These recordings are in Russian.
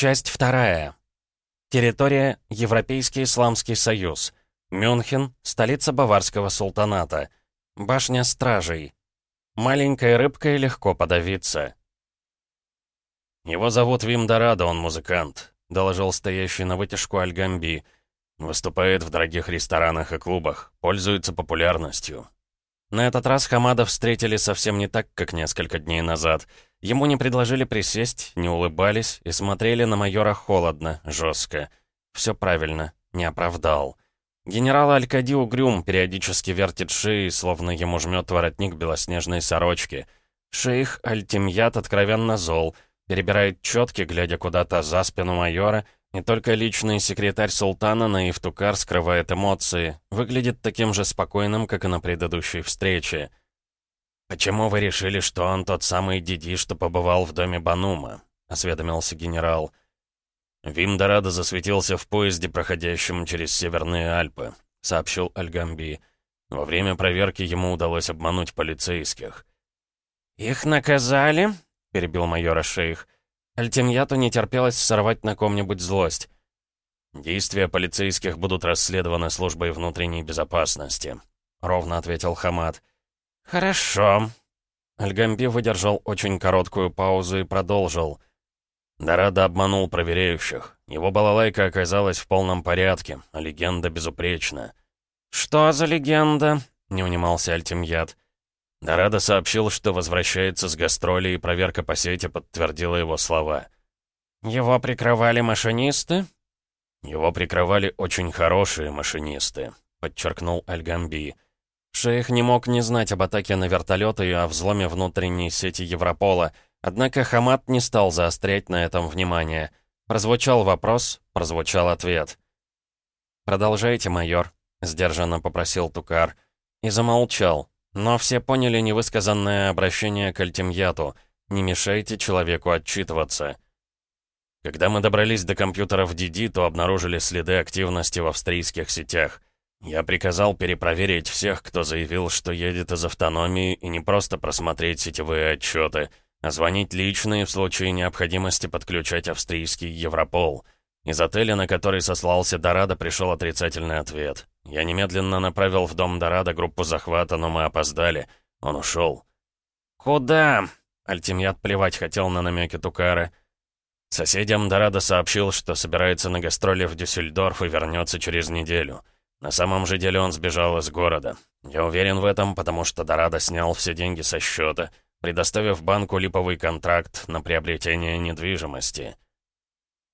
Часть вторая. Территория — Европейский Исламский Союз. Мюнхен — столица Баварского султаната. Башня Стражей. Маленькой рыбкой легко подавиться. «Его зовут Вим Дорадо, он музыкант», — доложил стоящий на вытяжку Альгамби. «Выступает в дорогих ресторанах и клубах, пользуется популярностью». На этот раз Хамада встретили совсем не так, как несколько дней назад — Ему не предложили присесть, не улыбались и смотрели на майора холодно, жестко. Все правильно, не оправдал. Генерал Алькади угрюм, периодически вертит шеи, словно ему жмет воротник белоснежной сорочки. Шейх Альтимьят откровенно зол, перебирает четки, глядя куда-то за спину майора, и только личный секретарь султана Наив Тукар скрывает эмоции, выглядит таким же спокойным, как и на предыдущей встрече. «Почему вы решили, что он тот самый Диди, что побывал в доме Банума?» — осведомился генерал. «Вим Дорадо засветился в поезде, проходящем через Северные Альпы», — сообщил Альгамби. «Во время проверки ему удалось обмануть полицейских». «Их наказали?» — перебил майора шейх. Альтемьяту не терпелось сорвать на ком-нибудь злость. «Действия полицейских будут расследованы службой внутренней безопасности», — ровно ответил Хамад. «Хорошо». Альгамби выдержал очень короткую паузу и продолжил. Дорадо обманул проверяющих. Его балалайка оказалась в полном порядке, а легенда безупречна. «Что за легенда?» — не унимался Альтимьят. Дорадо сообщил, что возвращается с гастролей, и проверка по сети подтвердила его слова. «Его прикрывали машинисты?» «Его прикрывали очень хорошие машинисты», — подчеркнул Альгамби. Шейх не мог не знать об атаке на вертолеты и о взломе внутренней сети Европола, однако Хамат не стал заострять на этом внимание. Прозвучал вопрос, прозвучал ответ. «Продолжайте, майор», — сдержанно попросил Тукар. И замолчал, но все поняли невысказанное обращение к Альтимьяту. «Не мешайте человеку отчитываться». Когда мы добрались до компьютеров Диди, то обнаружили следы активности в австрийских сетях. Я приказал перепроверить всех, кто заявил, что едет из автономии, и не просто просмотреть сетевые отчеты, а звонить лично и в случае необходимости подключать австрийский Европол. Из отеля, на который сослался Дорадо, пришел отрицательный ответ. Я немедленно направил в дом Дорадо группу захвата, но мы опоздали. Он ушел. «Куда?» Альтимьят плевать хотел на намеки Тукара. Соседям Дорадо сообщил, что собирается на гастроли в Дюссельдорф и вернется через неделю. На самом же деле он сбежал из города. Я уверен в этом, потому что Дорадо снял все деньги со счета, предоставив банку липовый контракт на приобретение недвижимости.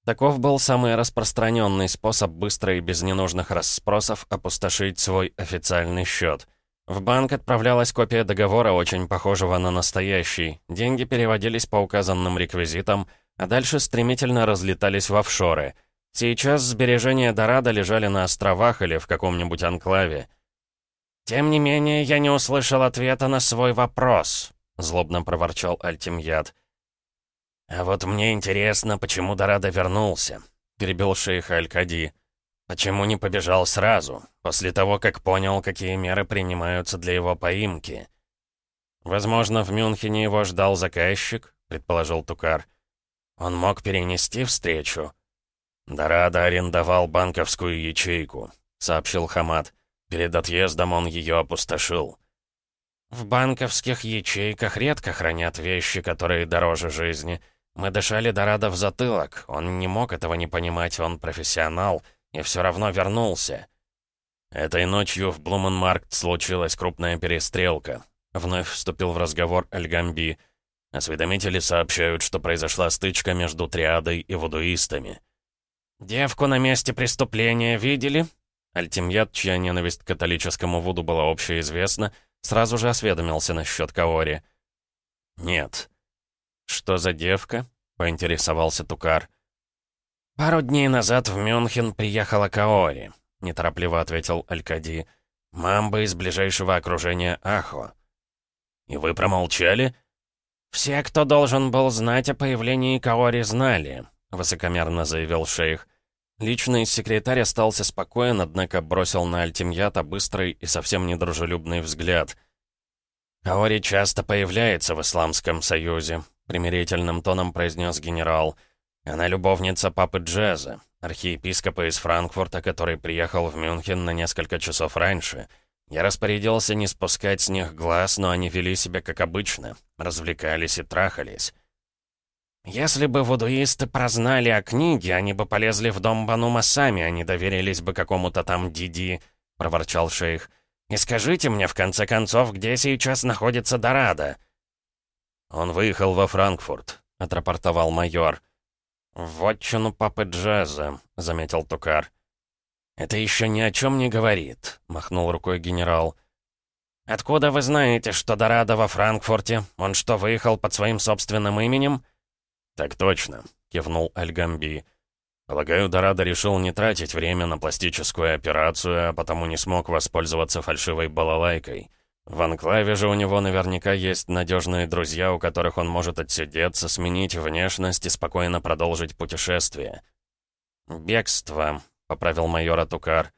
Таков был самый распространенный способ быстро и без ненужных расспросов опустошить свой официальный счет. В банк отправлялась копия договора, очень похожего на настоящий. Деньги переводились по указанным реквизитам, а дальше стремительно разлетались в офшоры — Сейчас сбережения Дорадо лежали на островах или в каком-нибудь анклаве. «Тем не менее, я не услышал ответа на свой вопрос», — злобно проворчал Альтимьяд. «А вот мне интересно, почему Дорадо вернулся», — перебил шейх Аль-Кади. «Почему не побежал сразу, после того, как понял, какие меры принимаются для его поимки?» «Возможно, в Мюнхене его ждал заказчик», — предположил Тукар. «Он мог перенести встречу», «Дорадо арендовал банковскую ячейку», — сообщил Хамад. «Перед отъездом он ее опустошил». «В банковских ячейках редко хранят вещи, которые дороже жизни. Мы дышали Дорадо в затылок. Он не мог этого не понимать, он профессионал, и все равно вернулся». «Этой ночью в Блуменмаркт случилась крупная перестрелка», — вновь вступил в разговор Эльгамби. «Осведомители сообщают, что произошла стычка между триадой и вудуистами». «Девку на месте преступления видели?» Альтимьят, чья ненависть к католическому Вуду была общеизвестна, сразу же осведомился насчет Каори. «Нет». «Что за девка?» — поинтересовался Тукар. «Пару дней назад в Мюнхен приехала Каори», — неторопливо ответил Алькади. «Мамба из ближайшего окружения Ахо». «И вы промолчали?» «Все, кто должен был знать о появлении Каори, знали», — высокомерно заявил шейх. Личный секретарь остался спокоен, однако бросил на Альтимьята быстрый и совсем недружелюбный взгляд. «Каори часто появляется в Исламском Союзе», — примирительным тоном произнес генерал. Она любовница папы Джеза, архиепископа из Франкфурта, который приехал в Мюнхен на несколько часов раньше. Я распорядился не спускать с них глаз, но они вели себя как обычно, развлекались и трахались. «Если бы вудуисты прознали о книге, они бы полезли в дом Банума сами, а не доверились бы какому-то там Диди», — проворчал шейх. «И скажите мне, в конце концов, где сейчас находится Дорадо?» «Он выехал во Франкфурт», — отрапортовал майор. «В отчину папы Джаза», — заметил Тукар. «Это еще ни о чем не говорит», — махнул рукой генерал. «Откуда вы знаете, что Дорадо во Франкфурте? Он что, выехал под своим собственным именем?» «Так точно», — кивнул Альгамби. «Полагаю, Дорадо решил не тратить время на пластическую операцию, а потому не смог воспользоваться фальшивой балалайкой. В анклаве же у него наверняка есть надежные друзья, у которых он может отсидеться, сменить внешность и спокойно продолжить путешествие». «Бегство», — поправил майор Атукар.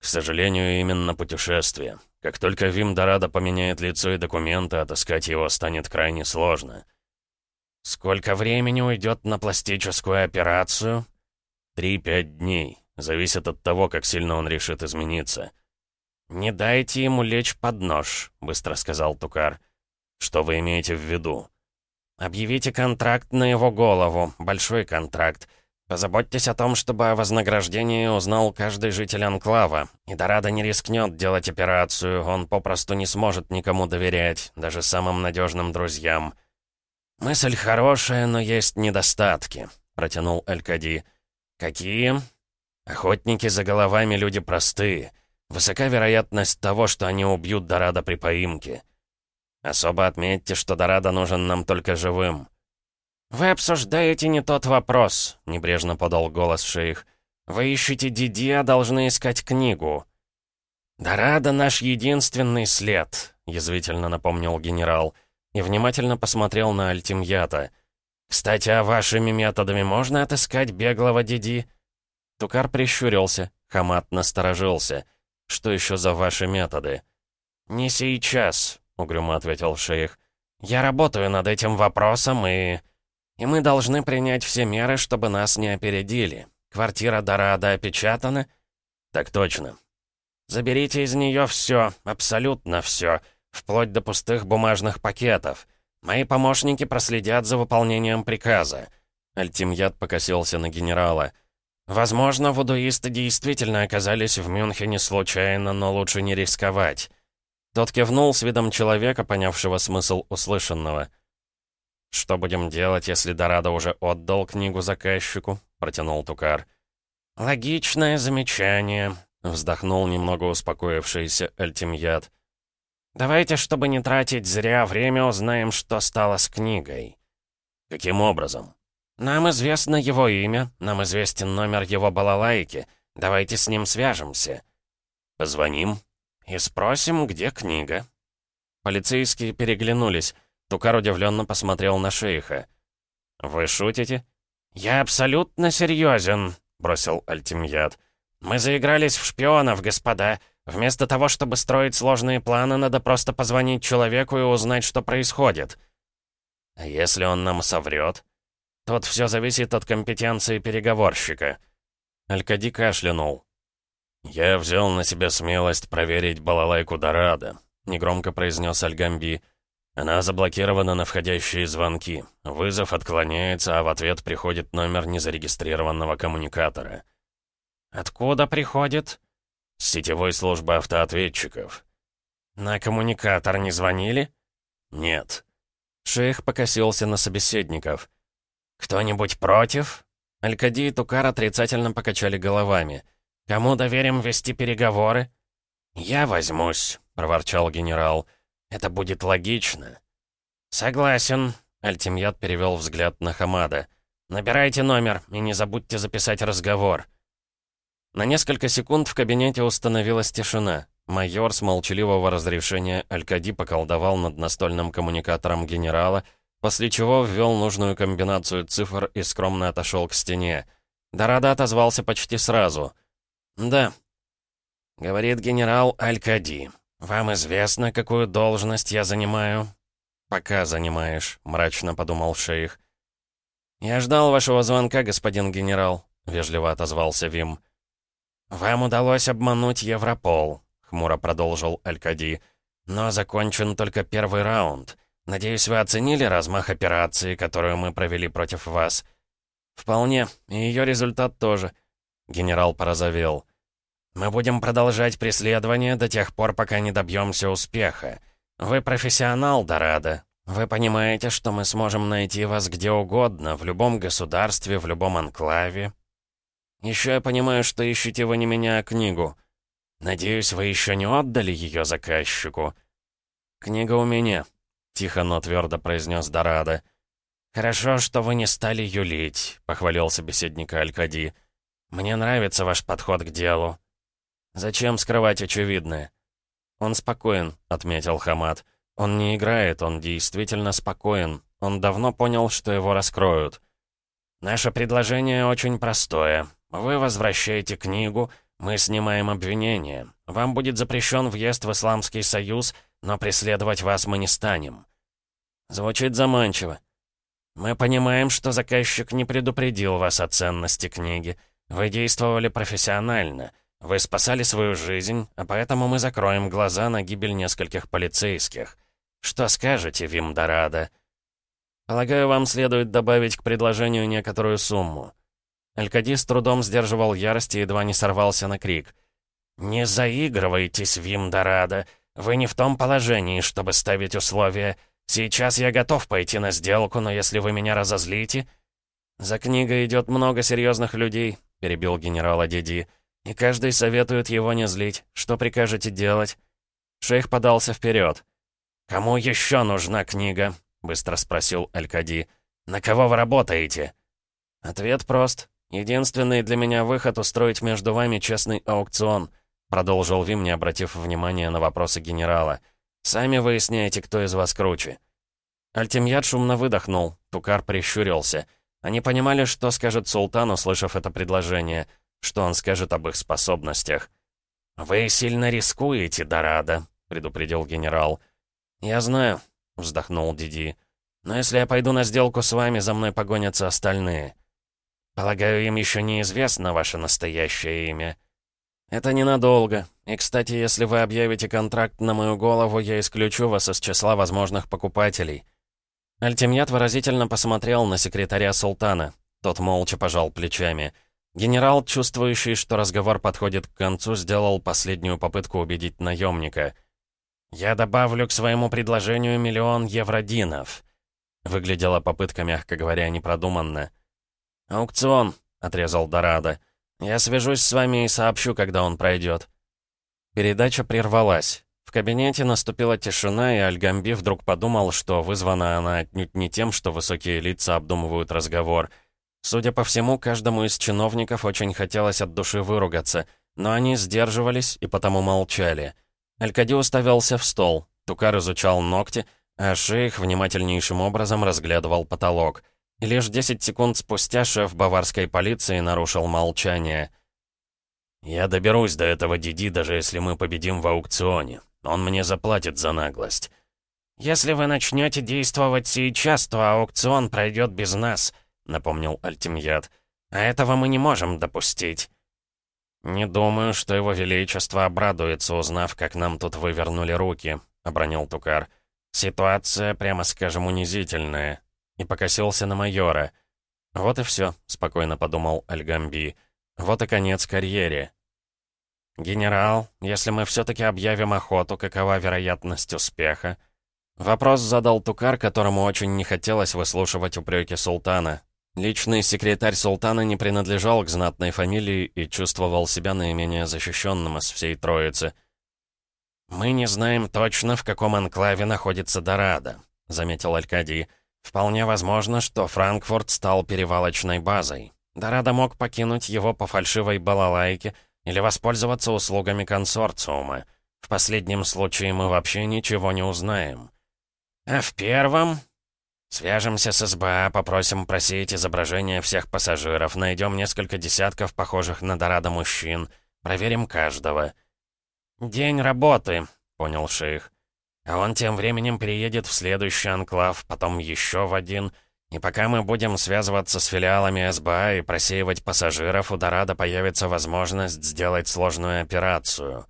«К сожалению, именно путешествие. Как только Вим Дорадо поменяет лицо и документы, отыскать его станет крайне сложно». «Сколько времени уйдет на пластическую операцию?» «Три-пять дней. Зависит от того, как сильно он решит измениться». «Не дайте ему лечь под нож», — быстро сказал Тукар. «Что вы имеете в виду?» «Объявите контракт на его голову, большой контракт. Позаботьтесь о том, чтобы о вознаграждении узнал каждый житель Анклава. И Дорадо не рискнет делать операцию, он попросту не сможет никому доверять, даже самым надежным друзьям». «Мысль хорошая, но есть недостатки», — протянул Элькади. «Какие?» «Охотники за головами люди простые. Высока вероятность того, что они убьют Дорадо при поимке. Особо отметьте, что Дорадо нужен нам только живым». «Вы обсуждаете не тот вопрос», — небрежно подал голос шейх. «Вы ищете Диди, а должны искать книгу». «Дорадо — наш единственный след», — язвительно напомнил генерал. И внимательно посмотрел на Альтимьята. «Кстати, а вашими методами можно отыскать беглого Диди?» Тукар прищурился, Хамат насторожился. «Что еще за ваши методы?» «Не сейчас», — угрюмо ответил шейх. «Я работаю над этим вопросом, и... И мы должны принять все меры, чтобы нас не опередили. Квартира Дорада опечатана?» «Так точно». «Заберите из нее все, абсолютно все вплоть до пустых бумажных пакетов. Мои помощники проследят за выполнением приказа». Альтимьят покосился на генерала. «Возможно, вудуисты действительно оказались в Мюнхене случайно, но лучше не рисковать». Тот кивнул с видом человека, понявшего смысл услышанного. «Что будем делать, если Дорадо уже отдал книгу заказчику?» — протянул Тукар. «Логичное замечание», — вздохнул немного успокоившийся Альтимьят. «Давайте, чтобы не тратить зря время, узнаем, что стало с книгой». «Каким образом?» «Нам известно его имя, нам известен номер его балалайки. Давайте с ним свяжемся». «Позвоним?» «И спросим, где книга». Полицейские переглянулись. Тукар удивленно посмотрел на шейха. «Вы шутите?» «Я абсолютно серьезен», — бросил Альтимьяд. «Мы заигрались в шпионов, господа. Вместо того, чтобы строить сложные планы, надо просто позвонить человеку и узнать, что происходит. А если он нам соврет? Тут все зависит от компетенции переговорщика. Алькади кашлянул. «Я взял на себя смелость проверить балалайку Дорадо», — негромко произнес Альгамби. «Она заблокирована на входящие звонки. Вызов отклоняется, а в ответ приходит номер незарегистрированного коммуникатора». «Откуда приходит?» С сетевой службы автоответчиков. На коммуникатор не звонили? Нет. Шейх покосился на собеседников. «Кто-нибудь против?» Алькади и Тукар отрицательно покачали головами. «Кому доверим вести переговоры?» «Я возьмусь», — проворчал генерал. «Это будет логично». «Согласен», — Альтимьят перевел взгляд на Хамада. «Набирайте номер и не забудьте записать разговор». На несколько секунд в кабинете установилась тишина. Майор с молчаливого разрешения Алькади поколдовал над настольным коммуникатором генерала, после чего ввел нужную комбинацию цифр и скромно отошел к стене. Дорадо отозвался почти сразу. «Да», — говорит генерал Алькади. «Вам известно, какую должность я занимаю?» «Пока занимаешь», — мрачно подумал шейх. «Я ждал вашего звонка, господин генерал», — вежливо отозвался Вим. «Вам удалось обмануть Европол», — хмуро продолжил Алькади. «Но закончен только первый раунд. Надеюсь, вы оценили размах операции, которую мы провели против вас?» «Вполне. И ее результат тоже». Генерал порозовел. «Мы будем продолжать преследование до тех пор, пока не добьемся успеха. Вы профессионал, Дорадо. Вы понимаете, что мы сможем найти вас где угодно, в любом государстве, в любом анклаве. Еще я понимаю, что ищете вы не меня, а книгу. Надеюсь, вы еще не отдали ее заказчику. Книга у меня, тихо, но твердо произнес Дорадо. «Хорошо, что вы не стали юлить», — похвалил собеседника Алькади. «Мне нравится ваш подход к делу». «Зачем скрывать очевидное?» «Он спокоен», — отметил Хамад. Он не играет, он действительно спокоен. Он давно понял, что его раскроют. «Наше предложение очень простое. Вы возвращаете книгу, мы снимаем обвинение. Вам будет запрещен въезд в Исламский Союз, но преследовать вас мы не станем». Звучит заманчиво. «Мы понимаем, что заказчик не предупредил вас о ценности книги. Вы действовали профессионально. Вы спасали свою жизнь, а поэтому мы закроем глаза на гибель нескольких полицейских. Что скажете, Вимдорадо? Полагаю, вам следует добавить к предложению некоторую сумму. Алькади с трудом сдерживал ярость и едва не сорвался на крик. «Не заигрывайтесь, Вимдорадо. Вы не в том положении, чтобы ставить условия. Сейчас я готов пойти на сделку, но если вы меня разозлите...» «За книгой идет много серьезных людей», — перебил генерал Адиди. «И каждый советует его не злить. Что прикажете делать?» Шейх подался вперед. «Кому еще нужна книга?» — быстро спросил Алькади. «На кого вы работаете?» Ответ прост. Единственный для меня выход — устроить между вами честный аукцион, продолжил Вим, не обратив внимания на вопросы генерала. «Сами выясняйте, кто из вас круче». Альтимьяд шумно выдохнул, Тукар прищурился. Они понимали, что скажет султан, услышав это предложение, что он скажет об их способностях. «Вы сильно рискуете, Дорадо», — предупредил генерал. «Я знаю», — вздохнул Диди. «Но если я пойду на сделку с вами, за мной погонятся остальные». «Полагаю, им еще неизвестно ваше настоящее имя». «Это ненадолго. И, кстати, если вы объявите контракт на мою голову, я исключу вас из числа возможных покупателей». Альтимьят выразительно посмотрел на секретаря султана. Тот молча пожал плечами. Генерал, чувствующий, что разговор подходит к концу, сделал последнюю попытку убедить наемника — «Я добавлю к своему предложению миллион евродинов». Выглядела попытка, мягко говоря, непродуманно. «Аукцион», — отрезал Дорадо. «Я свяжусь с вами и сообщу, когда он пройдет». Передача прервалась. В кабинете наступила тишина, и Альгамби вдруг подумал, что вызвана она отнюдь не тем, что высокие лица обдумывают разговор. Судя по всему, каждому из чиновников очень хотелось от души выругаться, но они сдерживались и потому молчали. Алькади уставился в стол. Тукар изучал ногти, а шейх внимательнейшим образом разглядывал потолок. Лишь 10 секунд спустя шеф баварской полиции нарушил молчание. «Я доберусь до этого Диди, даже если мы победим в аукционе. Он мне заплатит за наглость». «Если вы начнете действовать сейчас, то аукцион пройдет без нас», — напомнил Альтимьят. «А этого мы не можем допустить». «Не думаю, что его величество обрадуется, узнав, как нам тут вывернули руки», — обронил Тукар. «Ситуация, прямо скажем, унизительная». И покосился на майора. «Вот и все», — спокойно подумал Альгамби. «Вот и конец карьере». «Генерал, если мы все-таки объявим охоту, какова вероятность успеха?» Вопрос задал Тукар, которому очень не хотелось выслушивать упреки султана. Личный секретарь султана не принадлежал к знатной фамилии и чувствовал себя наименее защищенным из всей троицы. «Мы не знаем точно, в каком анклаве находится Дорадо», — заметил Алькадий. «Вполне возможно, что Франкфурт стал перевалочной базой. Дорадо мог покинуть его по фальшивой балалайке или воспользоваться услугами консорциума. В последнем случае мы вообще ничего не узнаем». «А в первом?» «Свяжемся с СБА, попросим просеять изображения всех пассажиров, найдем несколько десятков похожих на Дорадо мужчин, проверим каждого». «День работы», — понял шейх. «А он тем временем переедет в следующий анклав, потом еще в один, И пока мы будем связываться с филиалами СБА и просеивать пассажиров, у Дорадо появится возможность сделать сложную операцию.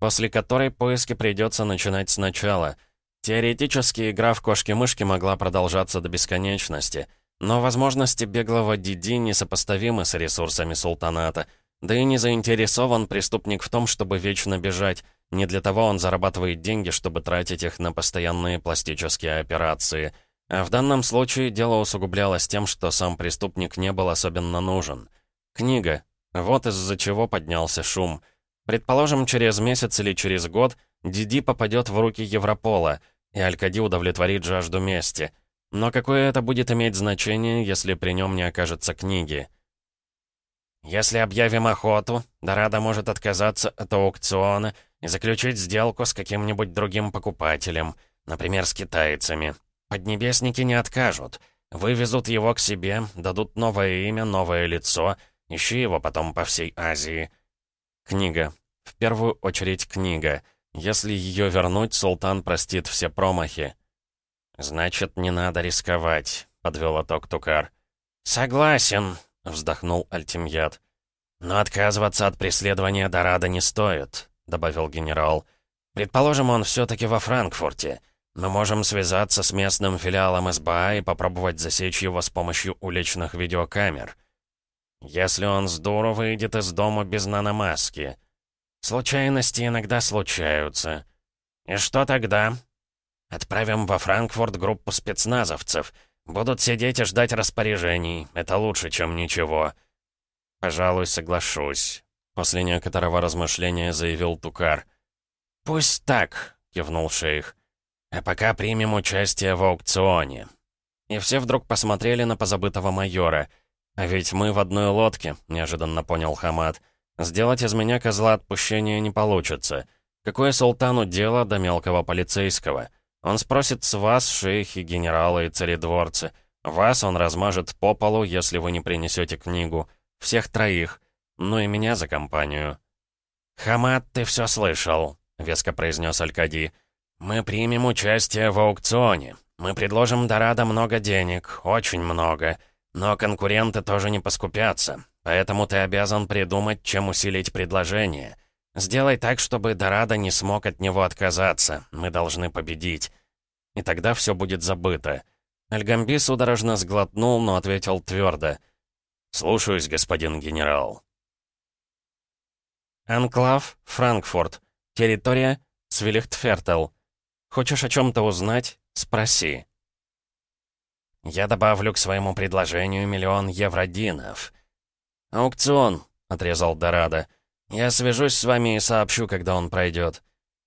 После которой поиски придется начинать сначала. Теоретически игра в кошки-мышки могла продолжаться до бесконечности, но возможности беглого Диди несопоставимы с ресурсами султаната, да и не заинтересован преступник в том, чтобы вечно бежать, не для того он зарабатывает деньги, чтобы тратить их на постоянные пластические операции — а в данном случае дело усугублялось тем, что сам преступник не был особенно нужен. Книга. Вот из-за чего поднялся шум. Предположим, через месяц или через год Диди попадет в руки Европола, и Алькади удовлетворит жажду мести. Но какое это будет иметь значение, если при нем не окажется книги? Если объявим охоту, Дорадо может отказаться от аукциона и заключить сделку с каким-нибудь другим покупателем, например, с китайцами. Поднебесники не откажут. Вывезут его к себе, дадут новое имя, новое лицо. Ищи его потом по всей Азии. Книга. В первую очередь книга. Если ее вернуть, султан простит все промахи. «Значит, не надо рисковать», — подвел итог Тукар. «Согласен», — вздохнул Альтимьят. «Но отказываться от преследования Дорадо не стоит», — добавил генерал. «Предположим, он все-таки во Франкфурте. Мы можем связаться с местным филиалом СБА и попробовать засечь его с помощью уличных видеокамер. Если он с дуру выйдет из дома без наномаски. Случайности иногда случаются. И что тогда? Отправим во Франкфурт группу спецназовцев. Будут сидеть и ждать распоряжений. Это лучше, чем ничего. Пожалуй, соглашусь. После некоторого размышления заявил Тукар. «Пусть так», — кивнул шейх. А пока примем участие в аукционе». И все вдруг посмотрели на позабытого майора. «А ведь мы в одной лодке», — неожиданно понял Хамад. «Сделать из меня козла отпущения не получится. Какое султану дело до мелкого полицейского? Он спросит с вас, шейхи, генералы и царедворцы. Вас он размажет по полу, если вы не принесете книгу. Всех троих. Ну и меня за компанию». «Хамад, ты все слышал», — веско произнес Алькади. «Мы примем участие в аукционе. Мы предложим Дорадо много денег, очень много. Но конкуренты тоже не поскупятся. Поэтому ты обязан придумать, чем усилить предложение. Сделай так, чтобы Дорадо не смог от него отказаться. Мы должны победить. И тогда все будет забыто». Альгамби судорожно сглотнул, но ответил твердо. «Слушаюсь, господин генерал». Анклав, Франкфурт. Территория Свилихтфертел. Хочешь о чем-то узнать? Спроси. Я добавлю к своему предложению миллион евродинов. Аукцион, отрезал Дорадо. Я свяжусь с вами и сообщу, когда он пройдет.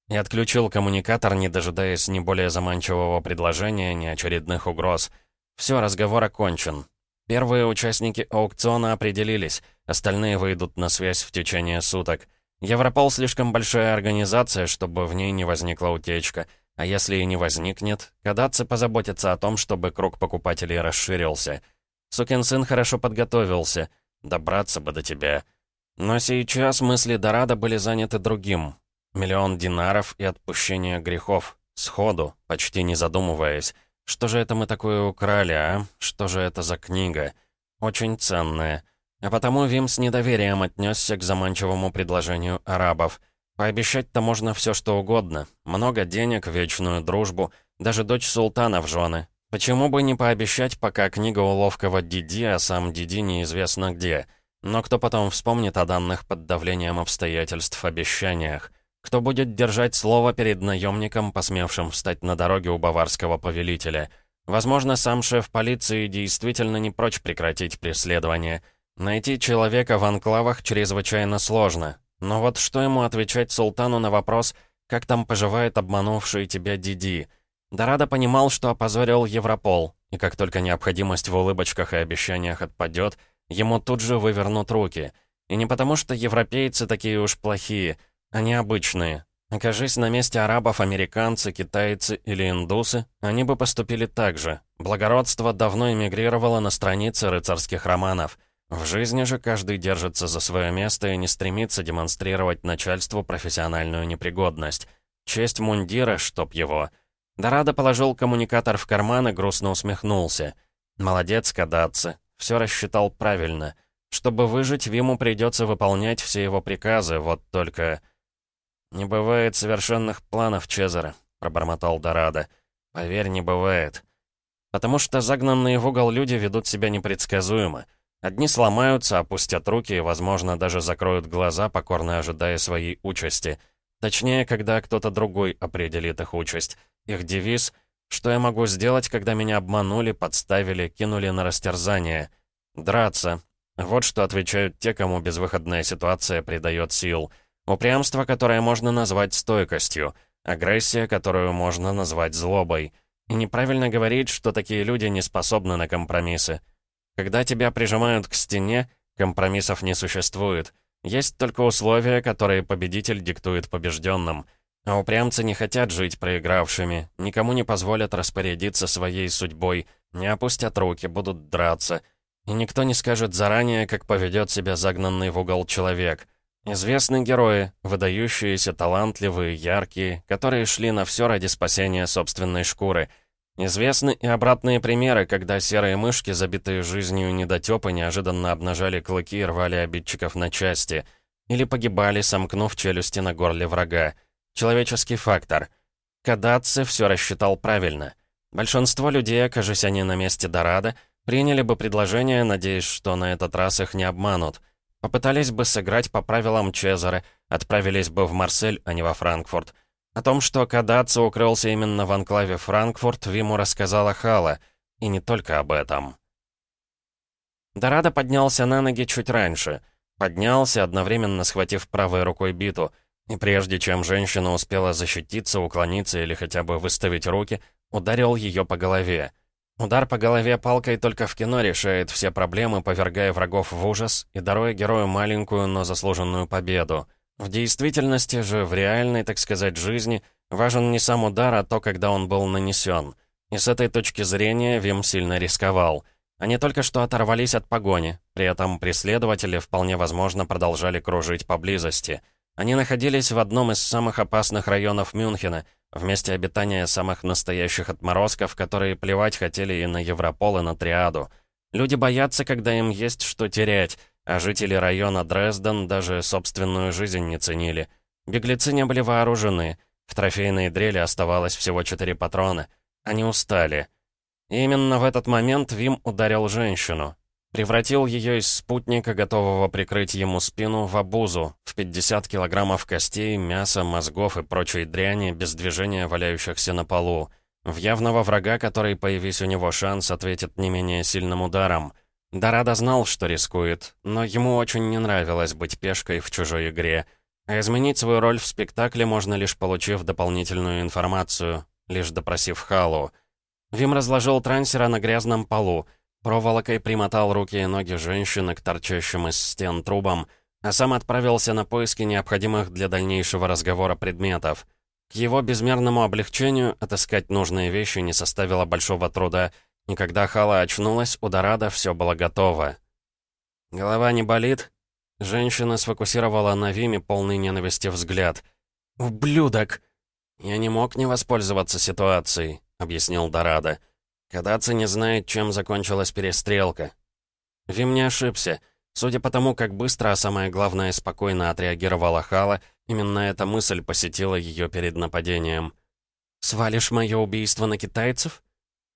И отключил коммуникатор, не дожидаясь ни более заманчивого предложения, ни очередных угроз. Все, разговор окончен. Первые участники аукциона определились, остальные выйдут на связь в течение суток. Европол слишком большая организация, чтобы в ней не возникла утечка — а если и не возникнет, Кадатцы позаботятся о том, чтобы круг покупателей расширился. Сукин сын хорошо подготовился. Добраться бы до тебя. Но сейчас мысли Дорадо были заняты другим. Миллион динаров и отпущение грехов. Сходу, почти не задумываясь. Что же это мы такое украли, а? Что же это за книга? Очень ценная. А потому Вим с недоверием отнесся к заманчивому предложению арабов — Пообещать-то можно все что угодно. Много денег, вечную дружбу, даже дочь султана в жены. Почему бы не пообещать, пока книга у ловкого Диди, а сам Диди неизвестно где. Но кто потом вспомнит о данных под давлением обстоятельств обещаниях? Кто будет держать слово перед наемником, посмевшим встать на дороге у баварского повелителя? Возможно, сам шеф полиции действительно не прочь прекратить преследование. Найти человека в анклавах чрезвычайно сложно, но вот что ему отвечать султану на вопрос, как там поживает обманувший тебя Диди? Дорадо понимал, что опозорил Европол, и как только необходимость в улыбочках и обещаниях отпадет, ему тут же вывернут руки. И не потому, что европейцы такие уж плохие, они обычные. Окажись на месте арабов, американцы, китайцы или индусы, они бы поступили так же. Благородство давно эмигрировало на страницы рыцарских романов — в жизни же каждый держится за свое место и не стремится демонстрировать начальству профессиональную непригодность. Честь мундира, чтоб его. Дорадо положил коммуникатор в карман и грустно усмехнулся. Молодец, Кадатце, все рассчитал правильно. Чтобы выжить, Виму придется выполнять все его приказы, вот только... «Не бывает совершенных планов, Чезаре», — пробормотал Дорадо. «Поверь, не бывает. Потому что загнанные в угол люди ведут себя непредсказуемо. Одни сломаются, опустят руки и, возможно, даже закроют глаза, покорно ожидая своей участи. Точнее, когда кто-то другой определит их участь. Их девиз «Что я могу сделать, когда меня обманули, подставили, кинули на растерзание?» «Драться». Вот что отвечают те, кому безвыходная ситуация придает сил. Упрямство, которое можно назвать стойкостью. Агрессия, которую можно назвать злобой. И неправильно говорить, что такие люди не способны на компромиссы. Когда тебя прижимают к стене, компромиссов не существует. Есть только условия, которые победитель диктует побежденным. А упрямцы не хотят жить проигравшими, никому не позволят распорядиться своей судьбой, не опустят руки, будут драться. И никто не скажет заранее, как поведет себя загнанный в угол человек — Известные герои, выдающиеся, талантливые, яркие, которые шли на все ради спасения собственной шкуры. Известны и обратные примеры, когда серые мышки, забитые жизнью недотёпы, неожиданно обнажали клыки и рвали обидчиков на части. Или погибали, сомкнув челюсти на горле врага. Человеческий фактор. Кадатце все рассчитал правильно. Большинство людей, окажись они на месте Дорадо, приняли бы предложение, надеясь, что на этот раз их не обманут — Попытались бы сыграть по правилам Чезаре, отправились бы в Марсель, а не во Франкфурт. О том, что Кадаци укрылся именно в анклаве Франкфурт, Виму рассказала Хала. И не только об этом. Дорадо поднялся на ноги чуть раньше. Поднялся, одновременно схватив правой рукой биту. И прежде чем женщина успела защититься, уклониться или хотя бы выставить руки, ударил ее по голове. Удар по голове палкой только в кино решает все проблемы, повергая врагов в ужас и даруя герою маленькую, но заслуженную победу. В действительности же, в реальной, так сказать, жизни, важен не сам удар, а то, когда он был нанесен. И с этой точки зрения Вим сильно рисковал. Они только что оторвались от погони, при этом преследователи вполне возможно продолжали кружить поблизости. Они находились в одном из самых опасных районов Мюнхена — в месте обитания самых настоящих отморозков, которые плевать хотели и на Европол, и на Триаду. Люди боятся, когда им есть что терять, а жители района Дрезден даже собственную жизнь не ценили. Беглецы не были вооружены, в трофейной дрели оставалось всего четыре патрона. Они устали. И именно в этот момент Вим ударил женщину. Превратил ее из спутника, готового прикрыть ему спину, в обузу, в 50 килограммов костей, мяса, мозгов и прочей дряни, без движения валяющихся на полу. В явного врага, который, появись у него шанс, ответит не менее сильным ударом. Дорадо знал, что рискует, но ему очень не нравилось быть пешкой в чужой игре. А изменить свою роль в спектакле можно лишь получив дополнительную информацию, лишь допросив Халу. Вим разложил трансера на грязном полу, Проволокой примотал руки и ноги женщины к торчащим из стен трубам, а сам отправился на поиски необходимых для дальнейшего разговора предметов. К его безмерному облегчению отыскать нужные вещи не составило большого труда, и когда Хала очнулась, у Дорадо все было готово. «Голова не болит?» Женщина сфокусировала на Виме полный ненависти взгляд. «Ублюдок!» «Я не мог не воспользоваться ситуацией», — объяснил Дорадо. Кадаци не знает, чем закончилась перестрелка. Вим не ошибся. Судя по тому, как быстро, а самое главное, спокойно отреагировала Хала, именно эта мысль посетила ее перед нападением. «Свалишь мое убийство на китайцев?»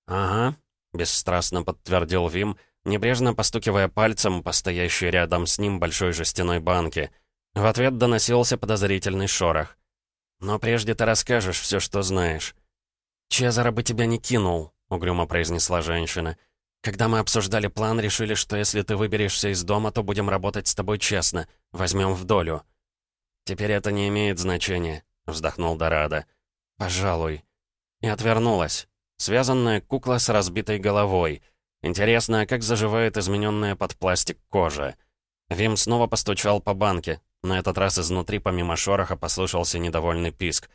«Ага», — бесстрастно подтвердил Вим, небрежно постукивая пальцем по стоящей рядом с ним большой жестяной банке. В ответ доносился подозрительный шорох. «Но прежде ты расскажешь все, что знаешь». «Чезаро бы тебя не кинул», — угрюмо произнесла женщина. «Когда мы обсуждали план, решили, что если ты выберешься из дома, то будем работать с тобой честно. Возьмем в долю». «Теперь это не имеет значения», — вздохнул Дорадо. «Пожалуй». И отвернулась. Связанная кукла с разбитой головой. Интересно, а как заживает измененная под пластик кожа? Вим снова постучал по банке. На этот раз изнутри, помимо шороха, послышался недовольный писк.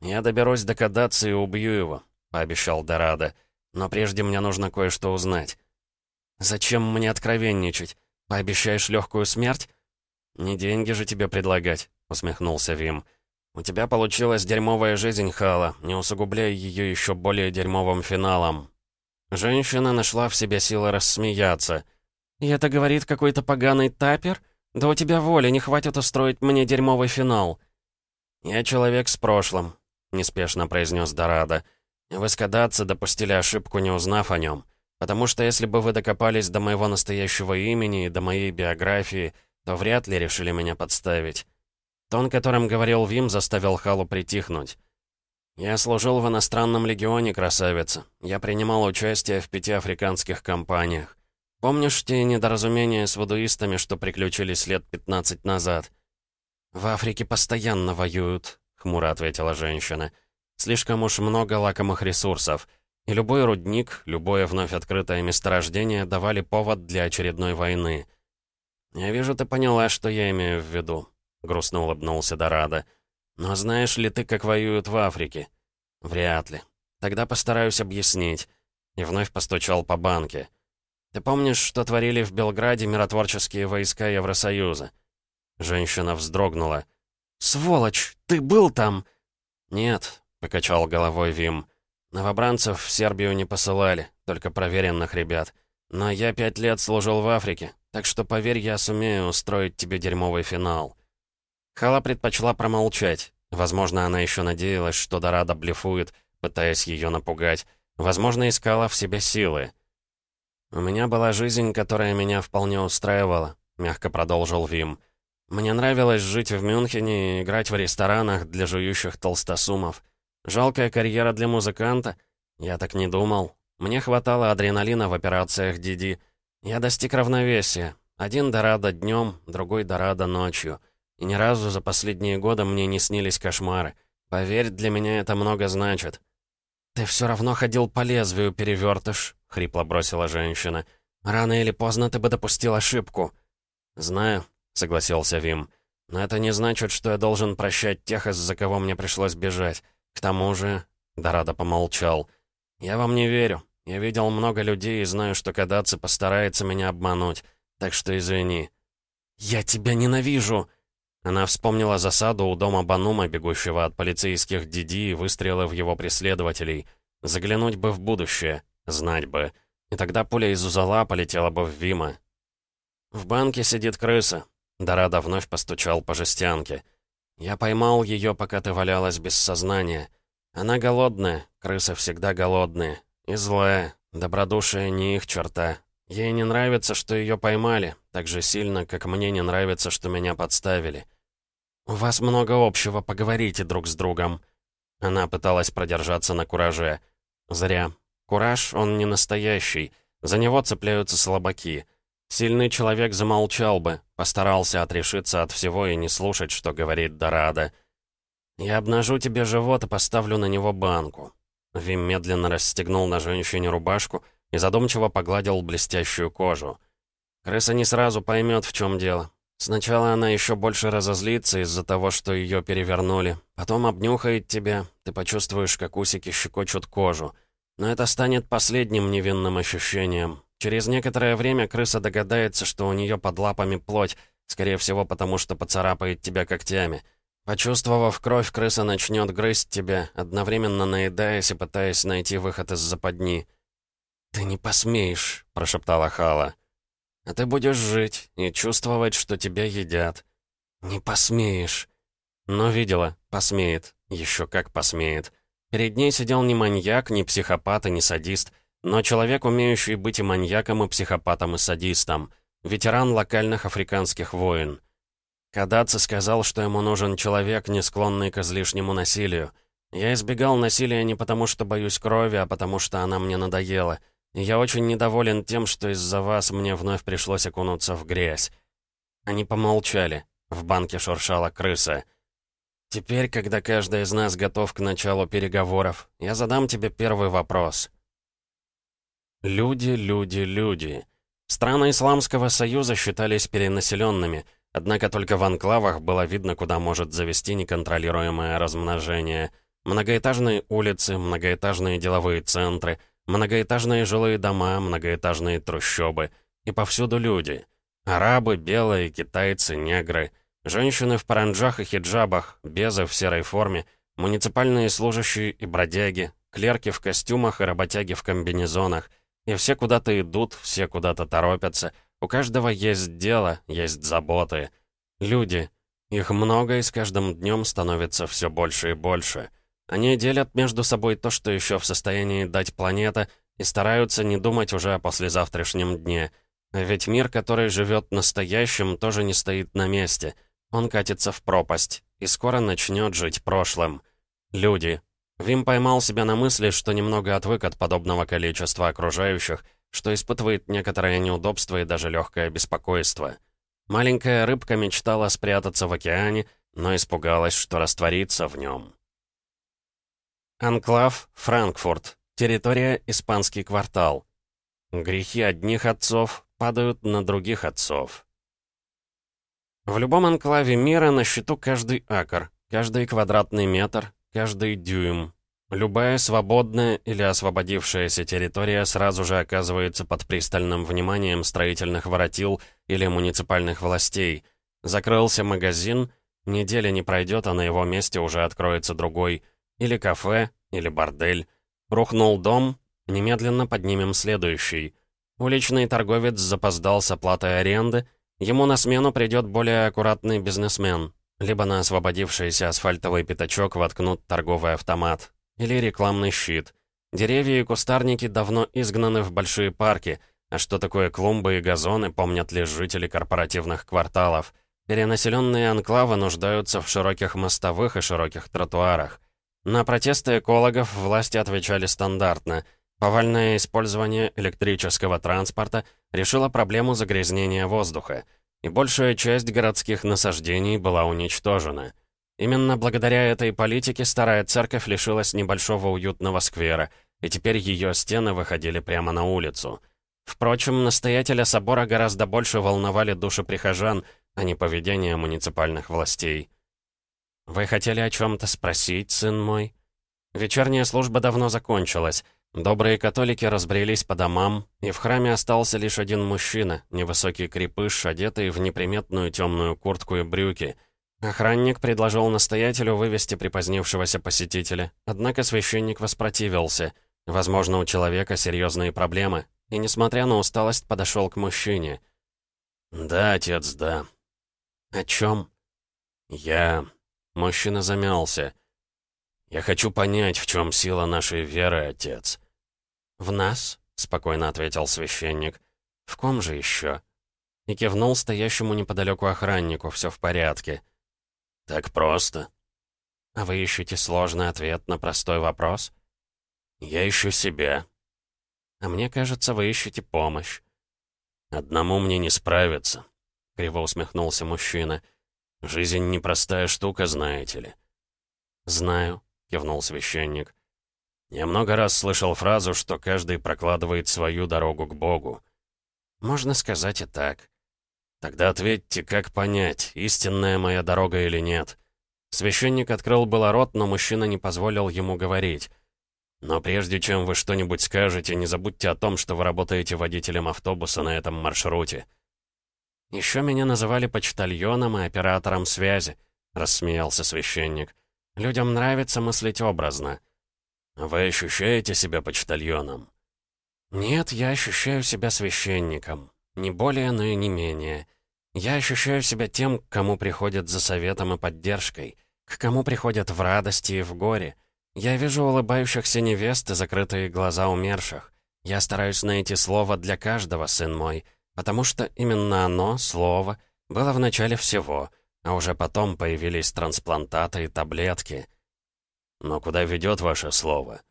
«Я доберусь до Кадации и убью его. — пообещал Дорадо. «Но прежде мне нужно кое-что узнать». «Зачем мне откровенничать? Пообещаешь легкую смерть?» «Не деньги же тебе предлагать», — усмехнулся Вим. «У тебя получилась дерьмовая жизнь, Хала, не усугубляй ее еще более дерьмовым финалом». Женщина нашла в себе силы рассмеяться. «И это говорит какой-то поганый тапер? Да у тебя воли не хватит устроить мне дерьмовый финал». «Я человек с прошлым», — неспешно произнес Дорадо. «Вы с Кадаци допустили ошибку, не узнав о нем. Потому что если бы вы докопались до моего настоящего имени и до моей биографии, то вряд ли решили меня подставить». Тон, которым говорил Вим, заставил Халу притихнуть. «Я служил в иностранном легионе, красавица. Я принимал участие в пяти африканских кампаниях. Помнишь те недоразумения с вудуистами, что приключились лет 15 назад?» «В Африке постоянно воюют», — хмуро ответила женщина. «Слишком уж много лакомых ресурсов. И любой рудник, любое вновь открытое месторождение давали повод для очередной войны». «Я вижу, ты поняла, что я имею в виду», — грустно улыбнулся Дорадо. «Но знаешь ли ты, как воюют в Африке?» «Вряд ли. Тогда постараюсь объяснить». И вновь постучал по банке. «Ты помнишь, что творили в Белграде миротворческие войска Евросоюза?» Женщина вздрогнула. «Сволочь, ты был там?» «Нет», — покачал головой Вим. «Новобранцев в Сербию не посылали, только проверенных ребят. Но я пять лет служил в Африке, так что, поверь, я сумею устроить тебе дерьмовый финал». Хала предпочла промолчать. Возможно, она еще надеялась, что Дорадо блефует, пытаясь ее напугать. Возможно, искала в себе силы. «У меня была жизнь, которая меня вполне устраивала», — мягко продолжил Вим. «Мне нравилось жить в Мюнхене и играть в ресторанах для жующих толстосумов. Жалкая карьера для музыканта? Я так не думал. Мне хватало адреналина в операциях Диди. Я достиг равновесия. Один Дорадо днем, другой Дорадо ночью. И ни разу за последние годы мне не снились кошмары. Поверь, для меня это много значит». «Ты все равно ходил по лезвию, перевертыш», — хрипло бросила женщина. «Рано или поздно ты бы допустил ошибку». «Знаю», — согласился Вим. «Но это не значит, что я должен прощать тех, из-за кого мне пришлось бежать. К тому же...» — Дорадо помолчал. «Я вам не верю. Я видел много людей и знаю, что Кадаци постарается меня обмануть. Так что извини». «Я тебя ненавижу!» Она вспомнила засаду у дома Банума, бегущего от полицейских Диди, и выстрелы в его преследователей. Заглянуть бы в будущее, знать бы. И тогда пуля из узала полетела бы в Вима. «В банке сидит крыса», — Дорадо вновь постучал по жестянке. «Я поймал ее, пока ты валялась без сознания. Она голодная, крысы всегда голодные. И злая, добродушие не их черта. Ей не нравится, что ее поймали, так же сильно, как мне не нравится, что меня подставили. «У вас много общего, поговорите друг с другом». Она пыталась продержаться на кураже. Зря. Кураж, он не настоящий. За него цепляются слабаки. Сильный человек замолчал бы, постарался отрешиться от всего и не слушать, что говорит Дорадо. «Я обнажу тебе живот и поставлю на него банку». Вим медленно расстегнул на женщине рубашку и задумчиво погладил блестящую кожу. Крыса не сразу поймет, в чем дело. Сначала она еще больше разозлится из-за того, что ее перевернули. Потом обнюхает тебя, ты почувствуешь, как усики щекочут кожу. Но это станет последним невинным ощущением. Через некоторое время крыса догадается, что у нее под лапами плоть, скорее всего, потому что поцарапает тебя когтями. Почувствовав кровь, крыса начнет грызть тебя, одновременно наедаясь и пытаясь найти выход из западни. «Ты не посмеешь», — прошептала Хала. «А ты будешь жить и чувствовать, что тебя едят». «Не посмеешь». Но видела, посмеет, еще как посмеет. Перед ней сидел не маньяк, не психопат и не садист, но человек, умеющий быть и маньяком, и психопатом, и садистом. Ветеран локальных африканских войн. Кадаци сказал, что ему нужен человек, не склонный к излишнему насилию. Я избегал насилия не потому, что боюсь крови, а потому, что она мне надоела. Я очень недоволен тем, что из-за вас мне вновь пришлось окунуться в грязь. Они помолчали. В банке шуршала крыса. Теперь, когда каждый из нас готов к началу переговоров, я задам тебе первый вопрос. Люди, люди, люди. Страны Исламского Союза считались перенаселенными, однако только в анклавах было видно, куда может завести неконтролируемое размножение. Многоэтажные улицы, многоэтажные деловые центры, многоэтажные жилые дома, многоэтажные трущобы. И повсюду люди. Арабы, белые, китайцы, негры. Женщины в паранджах и хиджабах, безы в серой форме, муниципальные служащие и бродяги, клерки в костюмах и работяги в комбинезонах — И все куда-то идут, все куда-то торопятся. У каждого есть дело, есть заботы. Люди. Их много, и с каждым днем становится все больше и больше. Они делят между собой то, что еще в состоянии дать планета, и стараются не думать уже о послезавтрашнем дне. Ведь мир, который живет настоящим, тоже не стоит на месте. Он катится в пропасть, и скоро начнет жить прошлым. Люди. Вим поймал себя на мысли, что немного отвык от подобного количества окружающих, что испытывает некоторое неудобство и даже легкое беспокойство. Маленькая рыбка мечтала спрятаться в океане, но испугалась, что растворится в нем. Анклав, Франкфурт. Территория Испанский квартал. Грехи одних отцов падают на других отцов. В любом анклаве мира на счету каждый акр, каждый квадратный метр, каждый дюйм. Любая свободная или освободившаяся территория сразу же оказывается под пристальным вниманием строительных воротил или муниципальных властей. Закрылся магазин, неделя не пройдет, а на его месте уже откроется другой – или кафе, или бордель. Рухнул дом, немедленно поднимем следующий. Уличный торговец запоздал с оплатой аренды, ему на смену придет более аккуратный бизнесмен. Либо на освободившийся асфальтовый пятачок воткнут торговый автомат. Или рекламный щит. Деревья и кустарники давно изгнаны в большие парки, а что такое клумбы и газоны, помнят лишь жители корпоративных кварталов. Перенаселенные анклавы нуждаются в широких мостовых и широких тротуарах. На протесты экологов власти отвечали стандартно. Повальное использование электрического транспорта решило проблему загрязнения воздуха, и большая часть городских насаждений была уничтожена. Именно благодаря этой политике старая церковь лишилась небольшого уютного сквера, и теперь ее стены выходили прямо на улицу. Впрочем, настоятеля собора гораздо больше волновали души прихожан, а не поведение муниципальных властей. «Вы хотели о чем-то спросить, сын мой?» Вечерняя служба давно закончилась. Добрые католики разбрелись по домам, и в храме остался лишь один мужчина, невысокий крепыш, одетый в неприметную темную куртку и брюки. Охранник предложил настоятелю вывести припозднившегося посетителя, однако священник воспротивился. Возможно, у человека серьезные проблемы, и, несмотря на усталость, подошел к мужчине. «Да, отец, да». «О чем?» «Я...» Мужчина замялся. «Я хочу понять, в чем сила нашей веры, отец». «В нас?» — спокойно ответил священник. «В ком же еще?» И кивнул стоящему неподалеку охраннику. «Все в порядке». «Так просто?» «А вы ищете сложный ответ на простой вопрос?» «Я ищу себя». «А мне кажется, вы ищете помощь». «Одному мне не справиться», — криво усмехнулся мужчина. «Я Жизнь непростая штука, знаете ли». «Знаю», — кивнул священник. «Я много раз слышал фразу, что каждый прокладывает свою дорогу к Богу». «Можно сказать и так». «Тогда ответьте, как понять, истинная моя дорога или нет?» Священник открыл было рот, но мужчина не позволил ему говорить. «Но прежде чем вы что-нибудь скажете, не забудьте о том, что вы работаете водителем автобуса на этом маршруте». «Еще меня называли почтальоном и оператором связи», — рассмеялся священник. «Людям нравится мыслить образно». «Вы ощущаете себя почтальоном?» «Нет, я ощущаю себя священником. Не более, но и не менее. Я ощущаю себя тем, к кому приходят за советом и поддержкой, к кому приходят в радости и в горе. Я вижу улыбающихся невест и закрытые глаза умерших. Я стараюсь найти слово для каждого, сын мой» потому что именно оно, слово, было в начале всего, а уже потом появились трансплантаты и таблетки. Но куда ведет ваше слово?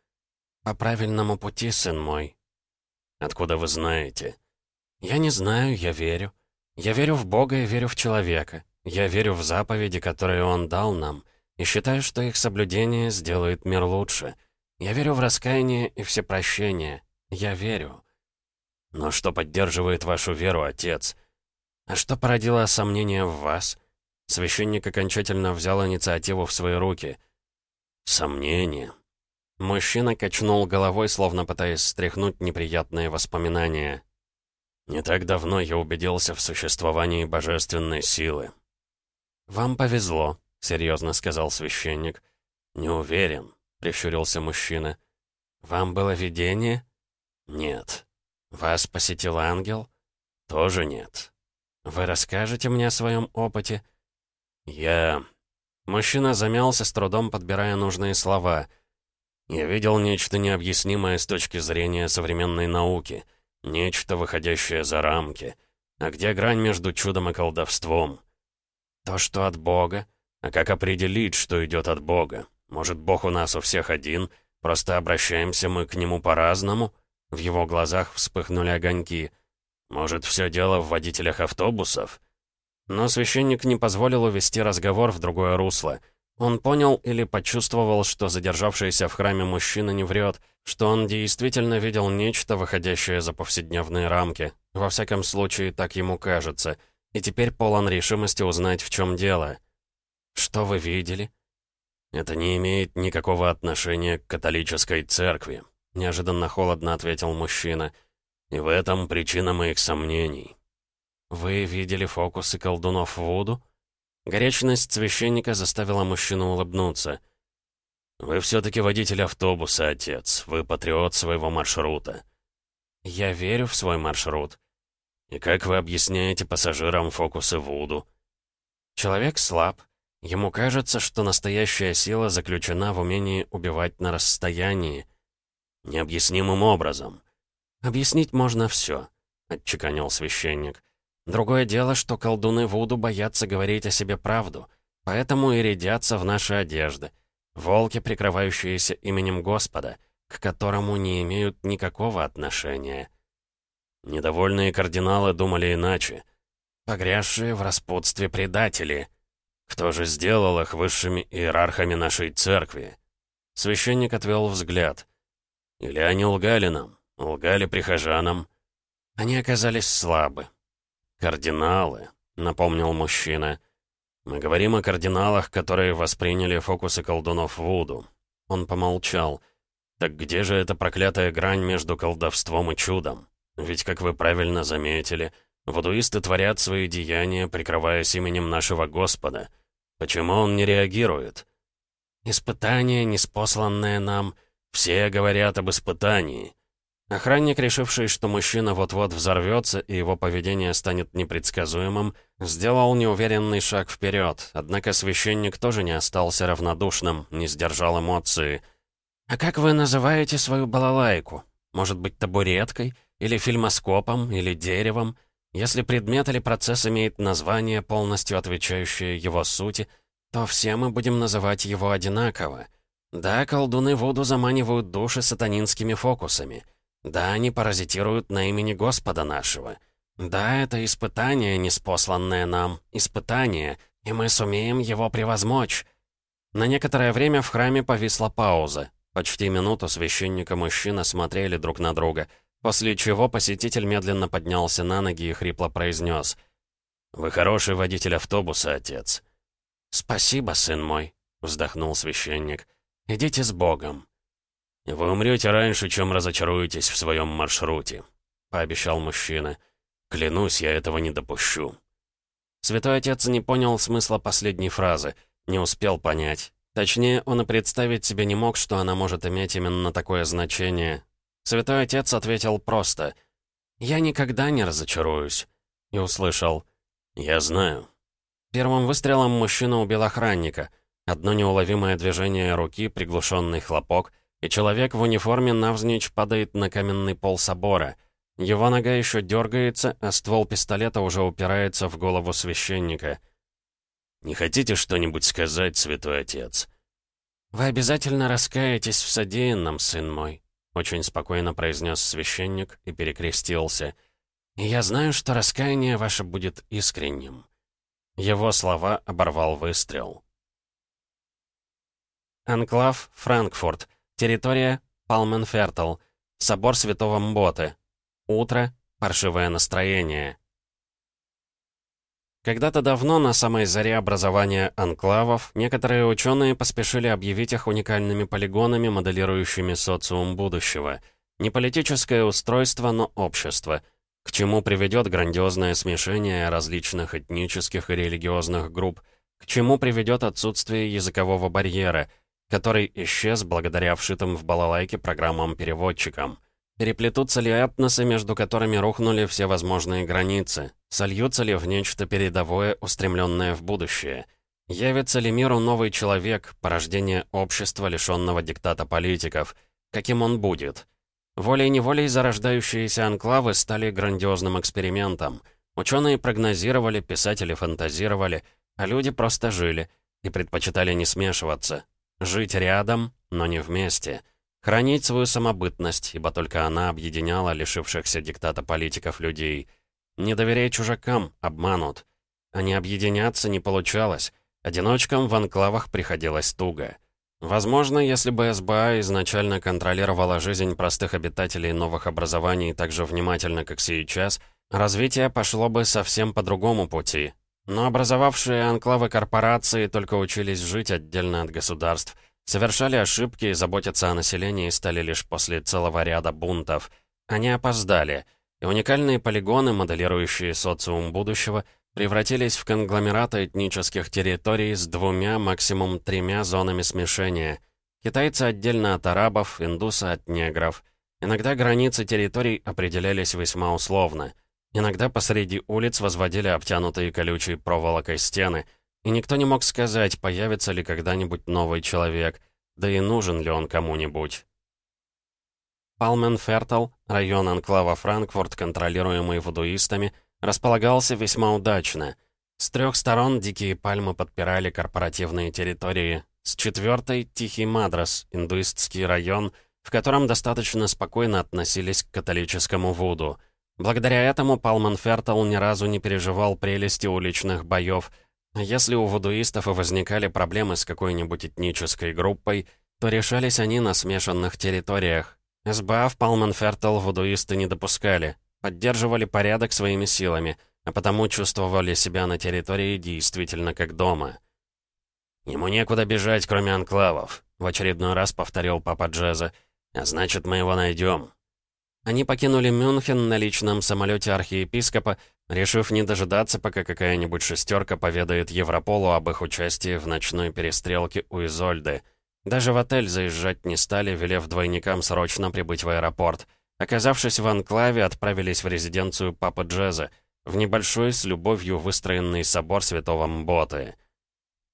По правильному пути, сын мой. Откуда вы знаете? Я не знаю, я верю. Я верю в Бога и верю в человека. Я верю в заповеди, которые Он дал нам, и считаю, что их соблюдение сделает мир лучше. Я верю в раскаяние и всепрощение. Я верю. Но что поддерживает вашу веру, отец? А что породило сомнения в вас? Священник окончательно взял инициативу в свои руки. Сомнения. Мужчина качнул головой, словно пытаясь стряхнуть неприятные воспоминания. «Не так давно я убедился в существовании божественной силы». «Вам повезло», — серьезно сказал священник. «Не уверен», — прищурился мужчина. «Вам было видение?» «Нет». «Вас посетил ангел?» «Тоже нет». «Вы расскажете мне о своем опыте?» «Я...» Мужчина замялся, с трудом подбирая нужные слова. «Я видел нечто необъяснимое с точки зрения современной науки. Нечто, выходящее за рамки. А где грань между чудом и колдовством?» «То, что от Бога?» «А как определить, что идет от Бога? Может, Бог у нас у всех один, просто обращаемся мы к Нему по-разному?» В его глазах вспыхнули огоньки. «Может, все дело в водителях автобусов?» Но священник не позволил увести разговор в другое русло. Он понял или почувствовал, что задержавшийся в храме мужчина не врет, что он действительно видел нечто, выходящее за повседневные рамки. Во всяком случае, так ему кажется. И теперь полон решимости узнать, в чем дело. «Что вы видели?» «Это не имеет никакого отношения к католической церкви», — неожиданно холодно ответил мужчина. «И в этом причина моих сомнений». «Вы видели фокусы колдунов Вуду?» Горячность священника заставила мужчину улыбнуться. «Вы все-таки водитель автобуса, отец. Вы патриот своего маршрута». «Я верю в свой маршрут». «И как вы объясняете пассажирам фокусы Вуду?» «Человек слаб. Ему кажется, что настоящая сила заключена в умении убивать на расстоянии». «Необъяснимым образом». «Объяснить можно все», — отчеканил священник. Другое дело, что колдуны Вуду боятся говорить о себе правду, поэтому и рядятся в наши одежды. Волки, прикрывающиеся именем Господа, к которому не имеют никакого отношения. Недовольные кардиналы думали иначе. Погрязшие в распутстве предатели. Кто же сделал их высшими иерархами нашей церкви? Священник отвел взгляд. Или они лгали нам, лгали прихожанам? Они оказались слабы, «Кардиналы», — напомнил мужчина. «Мы говорим о кардиналах, которые восприняли фокусы колдунов Вуду». Он помолчал. «Так где же эта проклятая грань между колдовством и чудом? Ведь, как вы правильно заметили, вудуисты творят свои деяния, прикрываясь именем нашего Господа. Почему он не реагирует?» «Испытание, неспосланное нам. Все говорят об испытании. Охранник, решивший, что мужчина вот-вот взорвется и его поведение станет непредсказуемым, сделал неуверенный шаг вперед, однако священник тоже не остался равнодушным, не сдержал эмоции. «А как вы называете свою балалайку? Может быть, табуреткой? Или фильмоскопом? Или деревом? Если предмет или процесс имеет название, полностью отвечающее его сути, то все мы будем называть его одинаково. Да, колдуны Вуду заманивают души сатанинскими фокусами». Да, они паразитируют на имени Господа нашего. Да, это испытание, неспосланное нам, испытание, и мы сумеем его превозмочь. На некоторое время в храме повисла пауза. Почти минуту священник и мужчина смотрели друг на друга, после чего посетитель медленно поднялся на ноги и хрипло произнес. «Вы хороший водитель автобуса, отец». «Спасибо, сын мой», — вздохнул священник. «Идите с Богом». «Вы умрете раньше, чем разочаруетесь в своем маршруте», — пообещал мужчина. «Клянусь, я этого не допущу». Святой Отец не понял смысла последней фразы, не успел понять. Точнее, он и представить себе не мог, что она может иметь именно такое значение. Святой Отец ответил просто «Я никогда не разочаруюсь», и услышал «Я знаю». Первым выстрелом мужчина убил охранника. Одно неуловимое движение руки, приглушенный хлопок — и человек в униформе навзничь падает на каменный пол собора. Его нога еще дергается, а ствол пистолета уже упирается в голову священника. «Не хотите что-нибудь сказать, святой отец?» «Вы обязательно раскаетесь в содеянном, сын мой», — очень спокойно произнес священник и перекрестился. «И я знаю, что раскаяние ваше будет искренним». Его слова оборвал выстрел. Анклав, Франкфурт, Территория — Палменфертл. Собор Святого Мботы. Утро — паршивое настроение. Когда-то давно, на самой заре образования анклавов, некоторые ученые поспешили объявить их уникальными полигонами, моделирующими социум будущего. Не политическое устройство, но общество. К чему приведет грандиозное смешение различных этнических и религиозных групп? К чему приведет отсутствие языкового барьера — который исчез благодаря вшитым в балалайке программам-переводчикам. Переплетутся ли этносы, между которыми рухнули все возможные границы? Сольются ли в нечто передовое, устремленное в будущее? Явится ли миру новый человек, порождение общества, лишенного диктата политиков? Каким он будет? Волей-неволей зарождающиеся анклавы стали грандиозным экспериментом. Ученые прогнозировали, писатели фантазировали, а люди просто жили и предпочитали не смешиваться. Жить рядом, но не вместе — Хранить свою самобытность, ибо только она объединяла лишившихся диктата политиков людей. Не доверяй чужакам, обманут. А не объединяться не получалось. Одиночкам в анклавах приходилось туго. Возможно, если бы СБА изначально контролировала жизнь простых обитателей новых образований так же внимательно, как сейчас, развитие пошло бы совсем по другому пути. Но образовавшие анклавы корпорации только учились жить отдельно от государств – Совершали ошибки и заботиться о населении стали лишь после целого ряда бунтов. Они опоздали, и уникальные полигоны, моделирующие социум будущего, превратились в конгломераты этнических территорий с двумя, максимум тремя зонами смешения. Китайцы отдельно от арабов, индусы от негров. Иногда границы территорий определялись весьма условно. Иногда посреди улиц возводили обтянутые колючей проволокой стены — и никто не мог сказать, появится ли когда-нибудь новый человек, да и нужен ли он кому-нибудь. Палмен Фертал, район анклава Франкфурт, контролируемый вудуистами, располагался весьма удачно. С трех сторон дикие пальмы подпирали корпоративные территории. С четвертой — Тихий Мадрас, индуистский район, в котором достаточно спокойно относились к католическому вуду. Благодаря этому Палмен Фертал ни разу не переживал прелести уличных боев — если у вудуистов и возникали проблемы с какой-нибудь этнической группой, то решались они на смешанных территориях. СБА в Палманфертл вудуисты не допускали, поддерживали порядок своими силами, а потому чувствовали себя на территории действительно как дома. «Ему некуда бежать, кроме анклавов», — в очередной раз повторил папа Джеза. «А значит, мы его найдем». Они покинули Мюнхен на личном самолете архиепископа, решив не дожидаться, пока какая-нибудь шестерка поведает Европолу об их участии в ночной перестрелке у Изольды. Даже в отель заезжать не стали, велев двойникам срочно прибыть в аэропорт. Оказавшись в анклаве, отправились в резиденцию Папы Джеза, в небольшой с любовью выстроенный собор святого Мботы.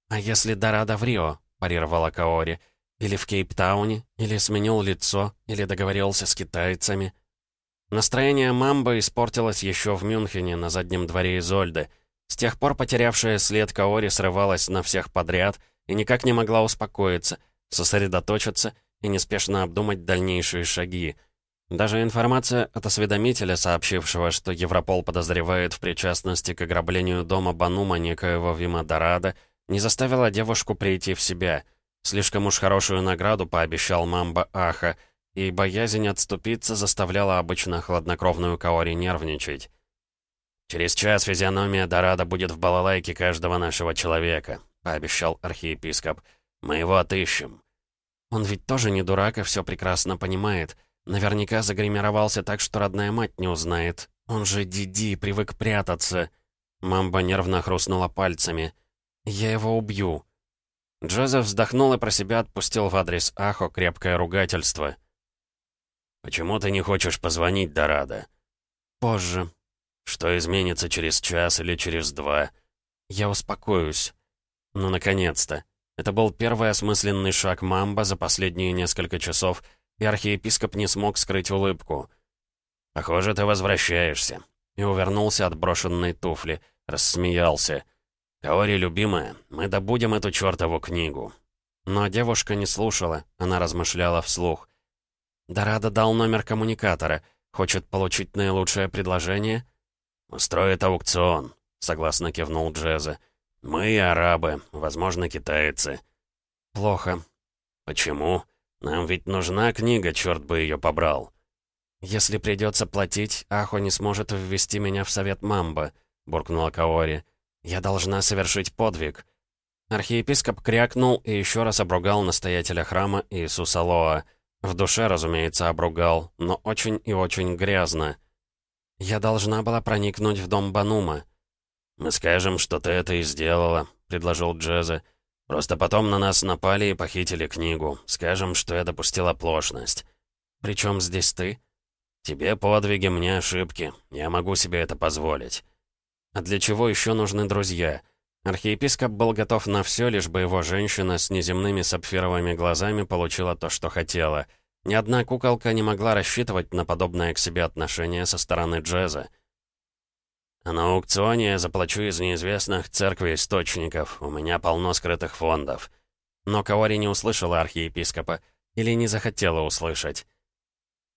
«А если Дорадо в Рио?» — парировала Каори. «Или в Кейптауне? Или сменил лицо? Или договорился с китайцами?» Настроение Мамбы испортилось еще в Мюнхене, на заднем дворе Изольды. С тех пор потерявшая след Каори срывалась на всех подряд и никак не могла успокоиться, сосредоточиться и неспешно обдумать дальнейшие шаги. Даже информация от осведомителя, сообщившего, что Европол подозревает в причастности к ограблению дома Банума некоего Вима Дорадо, не заставила девушку прийти в себя. Слишком уж хорошую награду пообещал Мамба Аха — и боязнь отступиться заставляла обычно хладнокровную Каори нервничать. «Через час физиономия Дорадо будет в балалайке каждого нашего человека», — пообещал архиепископ. «Мы его отыщем». «Он ведь тоже не дурак и все прекрасно понимает. Наверняка загримировался так, что родная мать не узнает. Он же Диди, привык прятаться». Мамба нервно хрустнула пальцами. «Я его убью». Джозеф вздохнул и про себя отпустил в адрес Ахо крепкое ругательство. «Почему ты не хочешь позвонить Дорадо?» «Позже». «Что изменится через час или через два?» «Я успокоюсь». «Ну, наконец-то». Это был первый осмысленный шаг Мамба за последние несколько часов, и архиепископ не смог скрыть улыбку. «Похоже, ты возвращаешься». И увернулся от брошенной туфли, рассмеялся. «Каори, любимая, мы добудем эту чертову книгу». Но девушка не слушала, она размышляла вслух. Дорадо дал номер коммуникатора. Хочет получить наилучшее предложение? «Устроит аукцион», — согласно кивнул Джеза. «Мы арабы, возможно, китайцы». «Плохо». «Почему? Нам ведь нужна книга, черт бы ее побрал». «Если придется платить, Ахо не сможет ввести меня в совет Мамба», — буркнула Каори. «Я должна совершить подвиг». Архиепископ крякнул и еще раз обругал настоятеля храма Иисуса Лоа. В душе, разумеется, обругал, но очень и очень грязно. Я должна была проникнуть в дом Банума. «Мы скажем, что ты это и сделала», — предложил Джезе. «Просто потом на нас напали и похитили книгу. Скажем, что я допустила оплошность». «Причем здесь ты?» «Тебе подвиги, мне ошибки. Я могу себе это позволить». А для чего еще нужны друзья? Архиепископ был готов на все, лишь бы его женщина с неземными сапфировыми глазами получила то, что хотела. Ни одна куколка не могла рассчитывать на подобное к себе отношение со стороны Джеза. А на аукционе я заплачу из неизвестных церкви источников. У меня полно скрытых фондов. Но Каори не услышала архиепископа. Или не захотела услышать.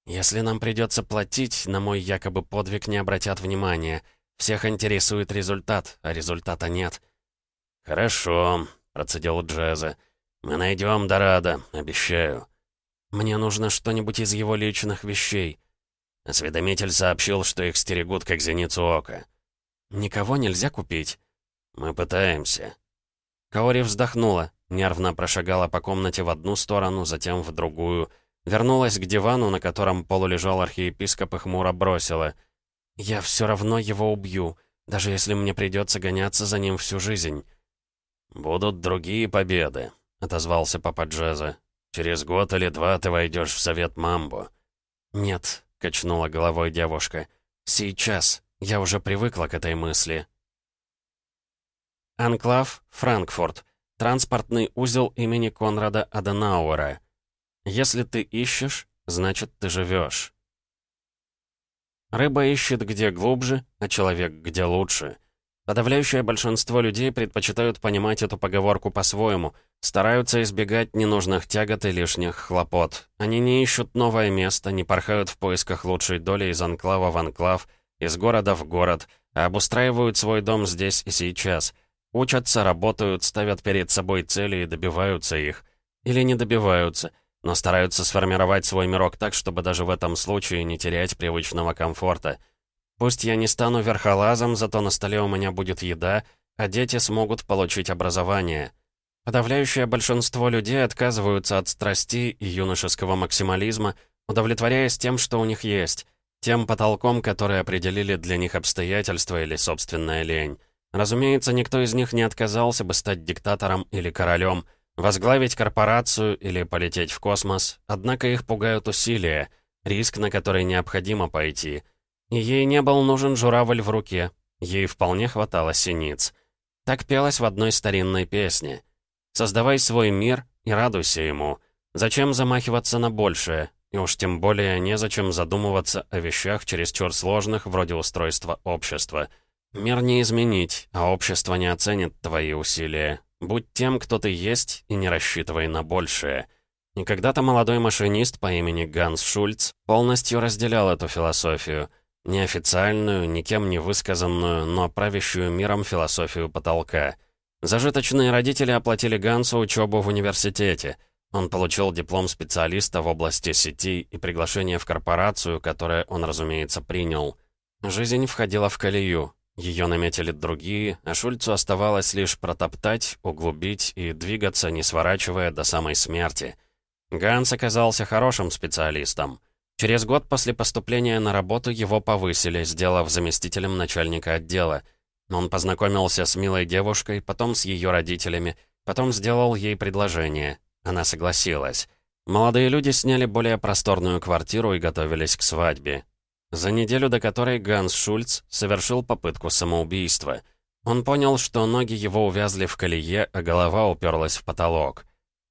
«Если нам придется платить, на мой якобы подвиг не обратят внимания. Всех интересует результат, а результата нет». «Хорошо», — процедил Джеза. «Мы найдем Дорадо, обещаю». «Мне нужно что-нибудь из его личных вещей». Осведомитель сообщил, что их стерегут как зеницу ока. «Никого нельзя купить?» «Мы пытаемся». Каори вздохнула, нервно прошагала по комнате в одну сторону, затем в другую, вернулась к дивану, на котором полулежал архиепископ и хмуро бросила. «Я все равно его убью, даже если мне придется гоняться за ним всю жизнь». «Будут другие победы», — отозвался папа Джеза. «Через год или два ты войдешь в совет Мамбо». «Нет», — качнула головой девушка. «Сейчас». Я уже привыкла к этой мысли. Анклав, Франкфурт. Транспортный узел имени Конрада Аденауэра. Если ты ищешь, значит ты живешь. Рыба ищет где глубже, а человек где лучше. Подавляющее большинство людей предпочитают понимать эту поговорку по-своему, стараются избегать ненужных тягот и лишних хлопот. Они не ищут новое место, не порхают в поисках лучшей доли из анклава в анклав, из города в город, а обустраивают свой дом здесь и сейчас. Учатся, работают, ставят перед собой цели и добиваются их. Или не добиваются, но стараются сформировать свой мирок так, чтобы даже в этом случае не терять привычного комфорта. Пусть я не стану верхолазом, зато на столе у меня будет еда, а дети смогут получить образование. Подавляющее большинство людей отказываются от страсти и юношеского максимализма, удовлетворяясь тем, что у них есть. Тем потолком, который определили для них обстоятельства или собственная лень. Разумеется, никто из них не отказался бы стать диктатором или королем, возглавить корпорацию или полететь в космос, однако их пугают усилия, риск, на который необходимо пойти. Ей не был нужен журавль в руке, ей вполне хватало синиц. Так пелось в одной старинной песне. «Создавай свой мир и радуйся ему. Зачем замахиваться на большее? И уж тем более незачем задумываться о вещах чересчур сложных, вроде устройства общества. Мир не изменить, а общество не оценит твои усилия. Будь тем, кто ты есть, и не рассчитывай на большее. И когда-то молодой машинист по имени Ганс Шульц полностью разделял эту философию. Неофициальную, никем не высказанную, но правящую миром философию потолка. Зажиточные родители оплатили Гансу учебу в университете — он получил диплом специалиста в области сети и приглашение в корпорацию, которое он, разумеется, принял. Жизнь входила в колею. Ее наметили другие, а Шульцу оставалось лишь протоптать, углубить и двигаться, не сворачивая до самой смерти. Ганс оказался хорошим специалистом. Через год после поступления на работу его повысили, сделав заместителем начальника отдела. Он познакомился с милой девушкой, потом с ее родителями, потом сделал ей предложение. Она согласилась. Молодые люди сняли более просторную квартиру и готовились к свадьбе. За неделю до которой Ганс Шульц совершил попытку самоубийства. Он понял, что ноги его увязли в колее, а голова уперлась в потолок.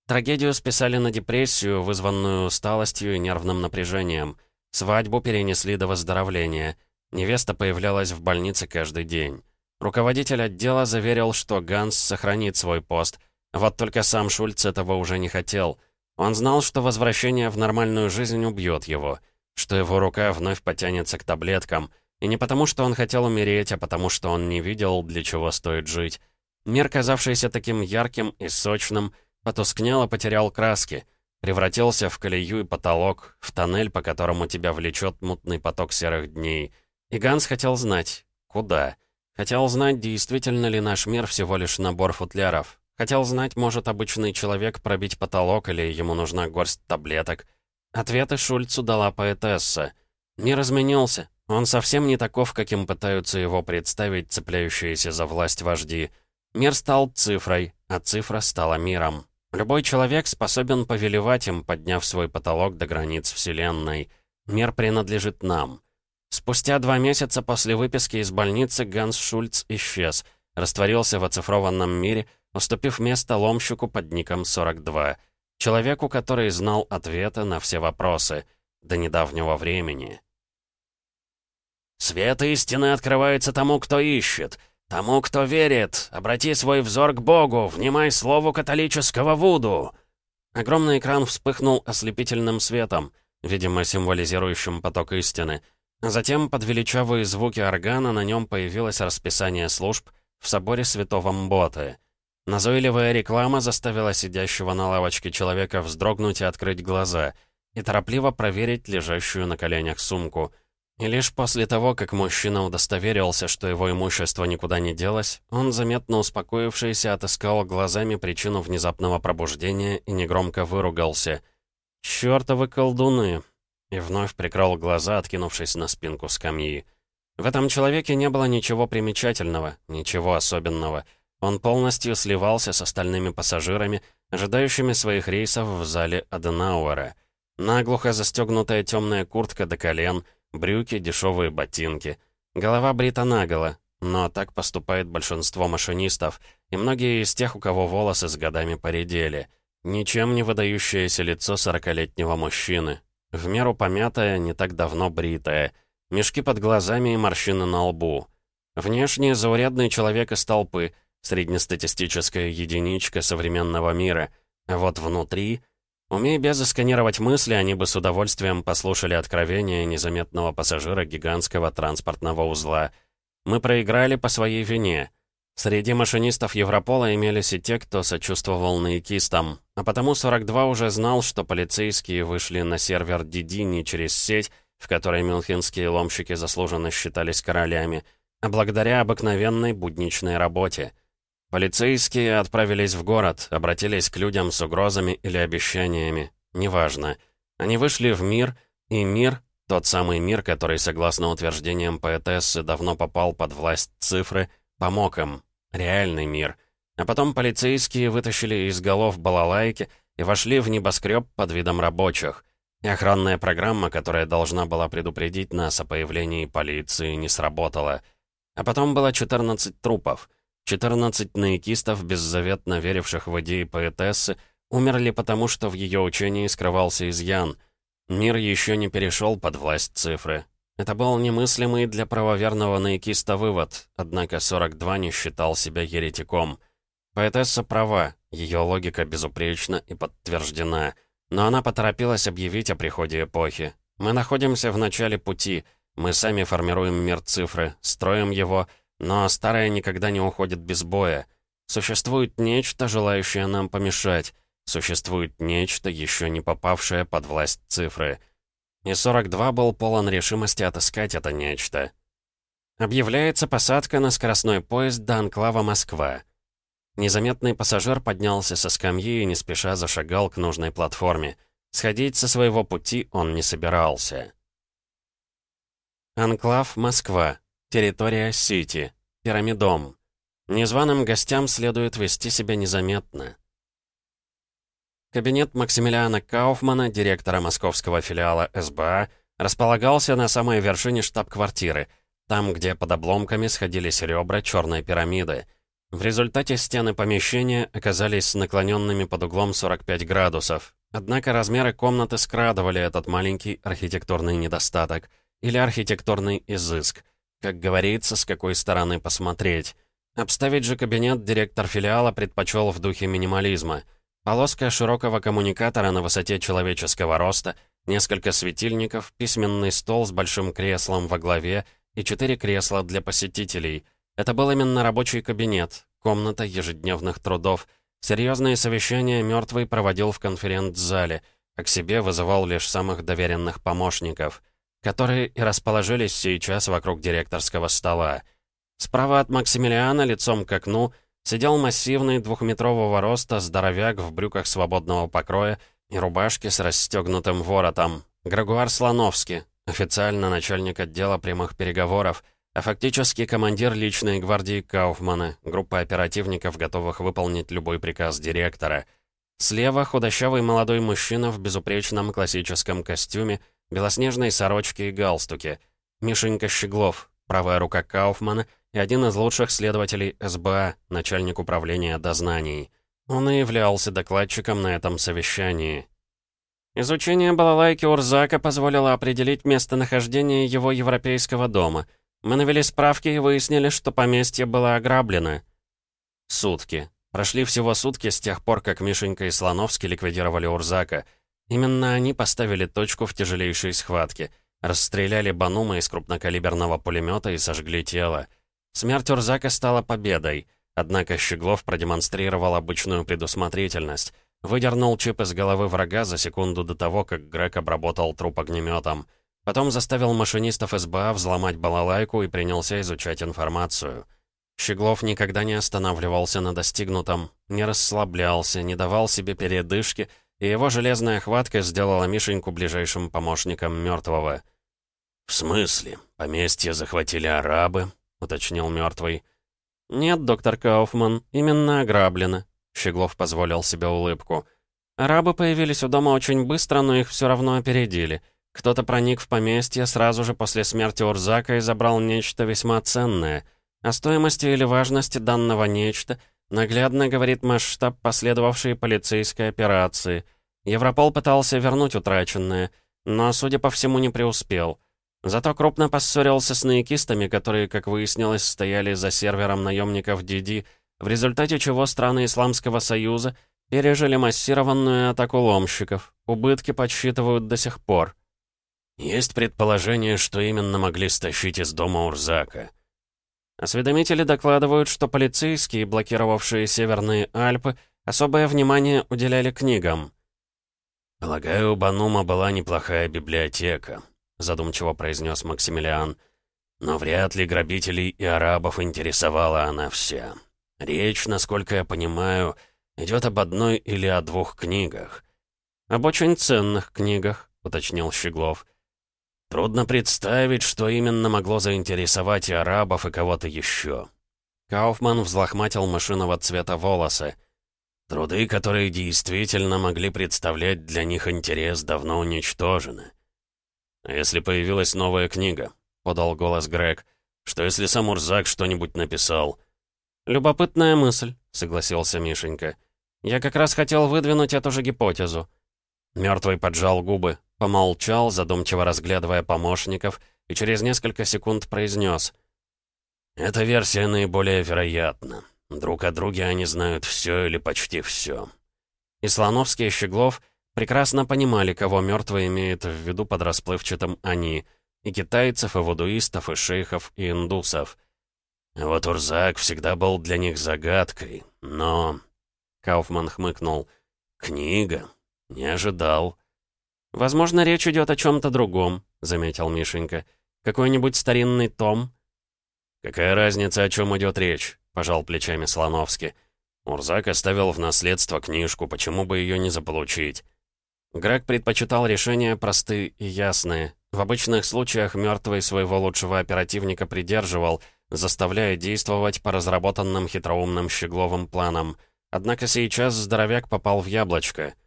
Трагедию списали на депрессию, вызванную усталостью и нервным напряжением. Свадьбу перенесли до выздоровления. Невеста появлялась в больнице каждый день. Руководитель отдела заверил, что Ганс сохранит свой пост — вот только сам Шульц этого уже не хотел. Он знал, что возвращение в нормальную жизнь убьет его, что его рука вновь потянется к таблеткам, и не потому, что он хотел умереть, а потому, что он не видел, для чего стоит жить. Мир, казавшийся таким ярким и сочным, потускнел и потерял краски, превратился в колею и потолок, в тоннель, по которому тебя влечет мутный поток серых дней. И Ганс хотел знать, куда. Хотел знать, действительно ли наш мир всего лишь набор футляров, Хотел знать, может обычный человек пробить потолок или ему нужна горсть таблеток. Ответы Шульцу дала поэтесса. Не разменился. Он совсем не таков, каким пытаются его представить цепляющиеся за власть вожди. Мир стал цифрой, а цифра стала миром. Любой человек способен повелевать им, подняв свой потолок до границ Вселенной. Мир принадлежит нам. Спустя два месяца после выписки из больницы Ганс Шульц исчез, растворился в оцифрованном мире, уступив место ломщику под ником 42, человеку, который знал ответы на все вопросы до недавнего времени. «Свет истины открывается тому, кто ищет, тому, кто верит. Обрати свой взор к Богу, внимай слову католического Вуду!» Огромный экран вспыхнул ослепительным светом, видимо, символизирующим поток истины. Затем, под величавые звуки органа, на нем появилось расписание служб в соборе святого Мботы. Назойливая реклама заставила сидящего на лавочке человека вздрогнуть и открыть глаза, и торопливо проверить лежащую на коленях сумку — и лишь после того, как мужчина удостоверился, что его имущество никуда не делось, он, заметно успокоившийся, отыскал глазами причину внезапного пробуждения и негромко выругался. «Чёртовы колдуны!» и вновь прикрыл глаза, откинувшись на спинку скамьи. В этом человеке не было ничего примечательного, ничего особенного. Он полностью сливался с остальными пассажирами, ожидающими своих рейсов в зале Аденауэра. Наглухо застегнутая темная куртка до колен — Брюки, дешевые ботинки. Голова брита наголо, но так поступает большинство машинистов, и многие из тех, у кого волосы с годами поредели. Ничем не выдающееся лицо сорокалетнего мужчины. В меру помятое, не так давно бритое. Мешки под глазами и морщины на лбу. Внешне заурядный человек из толпы, среднестатистическая единичка современного мира. А вот внутри Умея без сканировать мысли, они бы с удовольствием послушали откровения незаметного пассажира гигантского транспортного узла. Мы проиграли по своей вине. Среди машинистов Европола имелись и те, кто сочувствовал наикистам, а потому 42 уже знал, что полицейские вышли на сервер не через сеть, в которой мюнхенские ломщики заслуженно считались королями, а благодаря обыкновенной будничной работе — Полицейские отправились в город, обратились к людям с угрозами или обещаниями. Неважно. Они вышли в мир, и мир, тот самый мир, который, согласно утверждениям поэтессы, давно попал под власть цифры, помог им. Реальный мир. А потом полицейские вытащили из голов балалайки и вошли в небоскреб под видом рабочих. И охранная программа, которая должна была предупредить нас о появлении полиции, не сработала. А потом было 14 трупов — 14 наикистов, беззаветно веривших в идеи поэтессы, умерли потому, что в ее учении скрывался изъян. Мир еще не перешел под власть цифры. Это был немыслимый для правоверного наикиста вывод, однако 42 не считал себя еретиком. Поэтесса права, ее логика безупречна и подтверждена, но она поторопилась объявить о приходе эпохи. Мы находимся в начале пути, мы сами формируем мир цифры, строим его — но старое никогда не уходит без боя. Существует нечто, желающее нам помешать. Существует нечто, еще не попавшее под власть цифры. И 42 был полон решимости отыскать это нечто. Объявляется посадка на скоростной поезд до Анклава Москва. Незаметный пассажир поднялся со скамьи и не спеша зашагал к нужной платформе. Сходить со своего пути он не собирался. Анклав Москва. Территория Сити. Пирамидом. Незваным гостям следует вести себя незаметно. Кабинет Максимилиана Кауфмана, директора московского филиала СБА, располагался на самой вершине штаб-квартиры, там, где под обломками сходились ребра черной пирамиды. В результате стены помещения оказались наклоненными под углом 45 градусов. Однако размеры комнаты скрадывали этот маленький архитектурный недостаток или архитектурный изыск — как говорится, с какой стороны посмотреть. Обставить же кабинет директор филиала предпочел в духе минимализма. Полоска широкого коммуникатора на высоте человеческого роста, несколько светильников, письменный стол с большим креслом во главе и четыре кресла для посетителей. Это был именно рабочий кабинет, комната ежедневных трудов. Серьезные совещания мертвый проводил в конференц-зале, а к себе вызывал лишь самых доверенных помощников — которые и расположились сейчас вокруг директорского стола. Справа от Максимилиана, лицом к окну, сидел массивный двухметрового роста здоровяк в брюках свободного покроя и рубашке с расстегнутым воротом. Грегуар Слоновский, официально начальник отдела прямых переговоров, а фактически командир личной гвардии Кауфмана, группа оперативников, готовых выполнить любой приказ директора. Слева худощавый молодой мужчина в безупречном классическом костюме — белоснежной сорочке и галстуке. Мишенька Щеглов, правая рука Кауфмана и один из лучших следователей СБА, начальник управления дознаний. Он и являлся докладчиком на этом совещании. Изучение балалайки Урзака позволило определить местонахождение его европейского дома. Мы навели справки и выяснили, что поместье было ограблено. Сутки. Прошли всего сутки с тех пор, как Мишенька и Слоновский ликвидировали Урзака. Именно они поставили точку в тяжелейшей схватке. Расстреляли Банума из крупнокалиберного пулемета и сожгли тело. Смерть Урзака стала победой. Однако Щеглов продемонстрировал обычную предусмотрительность. Выдернул чип из головы врага за секунду до того, как Грег обработал труп огнеметом. Потом заставил машинистов СБА взломать балалайку и принялся изучать информацию. Щеглов никогда не останавливался на достигнутом, не расслаблялся, не давал себе передышки, и его железная хватка сделала Мишеньку ближайшим помощником мертвого. «В смысле? Поместье захватили арабы?» — уточнил мертвый. «Нет, доктор Кауфман, именно ограблено», — Щеглов позволил себе улыбку. «Арабы появились у дома очень быстро, но их все равно опередили. Кто-то проник в поместье сразу же после смерти Урзака и забрал нечто весьма ценное — о стоимости или важности данного нечто наглядно говорит масштаб последовавшей полицейской операции. Европол пытался вернуть утраченное, но, судя по всему, не преуспел. Зато крупно поссорился с наикистами, которые, как выяснилось, стояли за сервером наемников Диди, в результате чего страны Исламского Союза пережили массированную атаку ломщиков. Убытки подсчитывают до сих пор. Есть предположение, что именно могли стащить из дома Урзака. Осведомители докладывают, что полицейские, блокировавшие Северные Альпы, особое внимание уделяли книгам. «Полагаю, у Банума была неплохая библиотека», — задумчиво произнес Максимилиан. «Но вряд ли грабителей и арабов интересовала она вся. Речь, насколько я понимаю, идет об одной или о двух книгах». «Об очень ценных книгах», — уточнил Щеглов. Трудно представить, что именно могло заинтересовать и арабов, и кого-то еще. Кауфман взлохматил машинного цвета волосы. Труды, которые действительно могли представлять для них интерес, давно уничтожены. «А если появилась новая книга?» — подал голос Грег. «Что если сам Урзак что-нибудь написал?» «Любопытная мысль», — согласился Мишенька. «Я как раз хотел выдвинуть эту же гипотезу». Мертвый поджал губы, Помолчал, задумчиво разглядывая помощников, и через несколько секунд произнес. «Эта версия наиболее вероятна. Друг о друге они знают все или почти все». И Слоновский и Щеглов прекрасно понимали, кого мертвый имеет в виду под расплывчатым «они», и китайцев, и вудуистов, и шейхов, и индусов. Вот Урзак всегда был для них загадкой, но... Кауфман хмыкнул. «Книга? Не ожидал». «Возможно, речь идет о чем-то другом», — заметил Мишенька. «Какой-нибудь старинный том?» «Какая разница, о чем идет речь?» — пожал плечами Слоновский. Урзак оставил в наследство книжку, почему бы ее не заполучить? Грег предпочитал решения простые и ясные. В обычных случаях мертвый своего лучшего оперативника придерживал, заставляя действовать по разработанным хитроумным щегловым планам. Однако сейчас здоровяк попал в яблочко —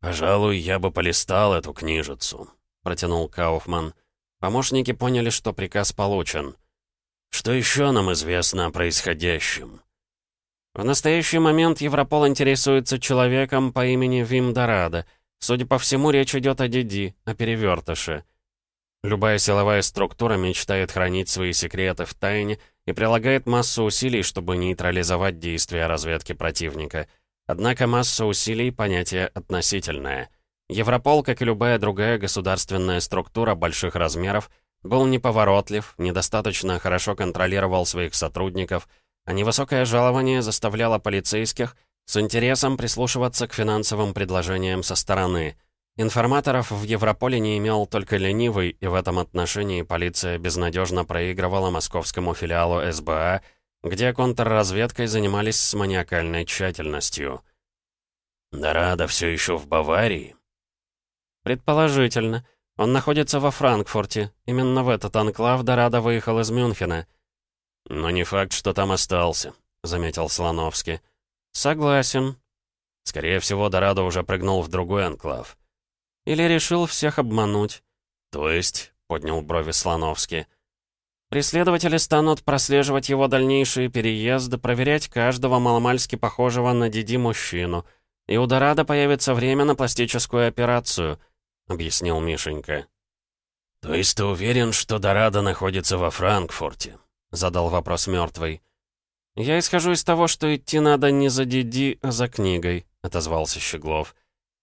«Пожалуй, я бы полистал эту книжицу», — протянул Кауфман. Помощники поняли, что приказ получен. «Что еще нам известно о происходящем?» В настоящий момент Европол интересуется человеком по имени Вим Дорадо. Судя по всему, речь идет о Диди, о перевертыше. Любая силовая структура мечтает хранить свои секреты в тайне и прилагает массу усилий, чтобы нейтрализовать действия разведки противника — Однако масса усилий — понятие относительное. Европол, как и любая другая государственная структура больших размеров, был неповоротлив, недостаточно хорошо контролировал своих сотрудников, а невысокое жалование заставляло полицейских с интересом прислушиваться к финансовым предложениям со стороны. Информаторов в Европоле не имел только ленивый, и в этом отношении полиция безнадежно проигрывала московскому филиалу СБА — где контрразведкой занимались с маниакальной тщательностью. «Дорадо все еще в Баварии?» «Предположительно. Он находится во Франкфурте. Именно в этот анклав Дорадо выехал из Мюнхена». «Но не факт, что там остался», — заметил Слоновский. «Согласен». «Скорее всего, Дорадо уже прыгнул в другой анклав». Или решил всех обмануть?» «То есть?» — поднял брови Слоновский. «Преследователи станут прослеживать его дальнейшие переезды, проверять каждого маломальски похожего на Диди мужчину. И у Дорадо появится время на пластическую операцию», — объяснил Мишенька. «То есть ты уверен, что Дорадо находится во Франкфурте?» — задал вопрос мертвый. «Я исхожу из того, что идти надо не за Диди, а за книгой», — отозвался Щеглов.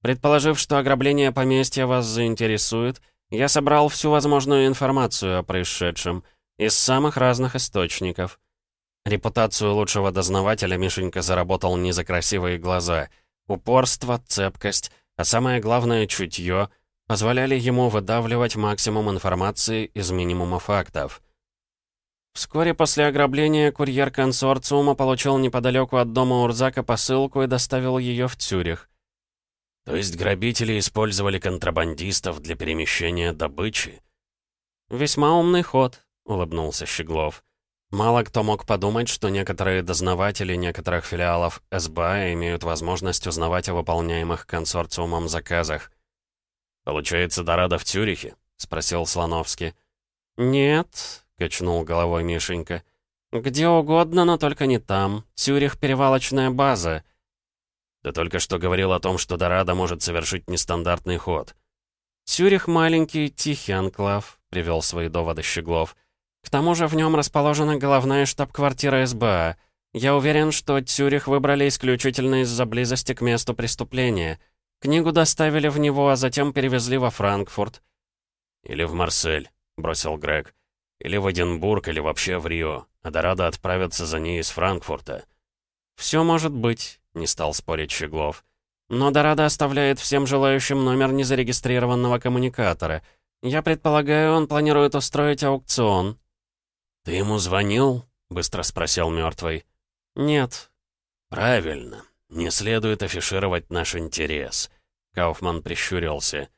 «Предположив, что ограбление поместья вас заинтересует, я собрал всю возможную информацию о происшедшем из самых разных источников». Репутацию лучшего дознавателя Мишенька заработал не за красивые глаза. Упорство, цепкость, а самое главное — чутье — позволяли ему выдавливать максимум информации из минимума фактов. Вскоре после ограбления курьер консорциума получил неподалеку от дома Урзака посылку и доставил ее в Цюрих. То есть грабители использовали контрабандистов для перемещения добычи? «Весьма умный ход», — улыбнулся Щеглов. Мало кто мог подумать, что некоторые дознаватели некоторых филиалов СБА имеют возможность узнавать о выполняемых консорциумом заказах. «Получается, Дорадо в Цюрихе?» — спросил Слоновский. «Нет», — качнул головой Мишенька. «Где угодно, но только не там. Цюрих — перевалочная база». «Ты только что говорил о том, что Дорадо может совершить нестандартный ход». «Цюрих — маленький, тихий анклав», — привел свои доводы Щеглов. «К тому же в нем расположена головная штаб-квартира СБА. Я уверен, что Цюрих выбрали исключительно из-за близости к месту преступления. Книгу доставили в него, а затем перевезли во Франкфурт». «Или в Марсель», — бросил Грег. Или в Эдинбург, или вообще в Рио. А Дорадо отправится за ней из Франкфурта. «Все может быть», — не стал спорить Щеглов. «Но Дорадо оставляет всем желающим номер незарегистрированного коммуникатора. Я предполагаю, он планирует устроить аукцион». «Ты ему звонил?» — быстро спросил мертвый. «Нет». «Правильно. Не следует афишировать наш интерес». Кауфман прищурился.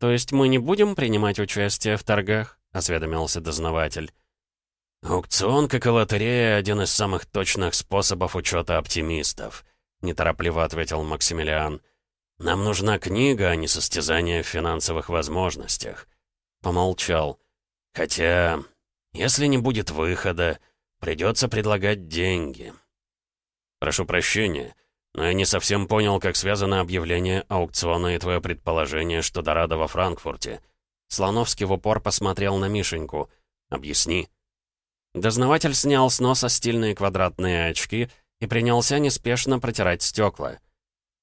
«То есть мы не будем принимать участие в торгах?» осведомился дознаватель. «Аукцион, как и лотерея, один из самых точных способов учета оптимистов», неторопливо ответил Максимилиан. «Нам нужна книга, а не состязание в финансовых возможностях». Помолчал. «Хотя, если не будет выхода, придется предлагать деньги». «Прошу прощения, но я не совсем понял, как связано объявление аукциона и твое предположение, что Дорадо во Франкфурте». Слоновский в упор посмотрел на Мишеньку. «Объясни». Дознаватель снял с носа стильные квадратные очки и принялся неспешно протирать стекла.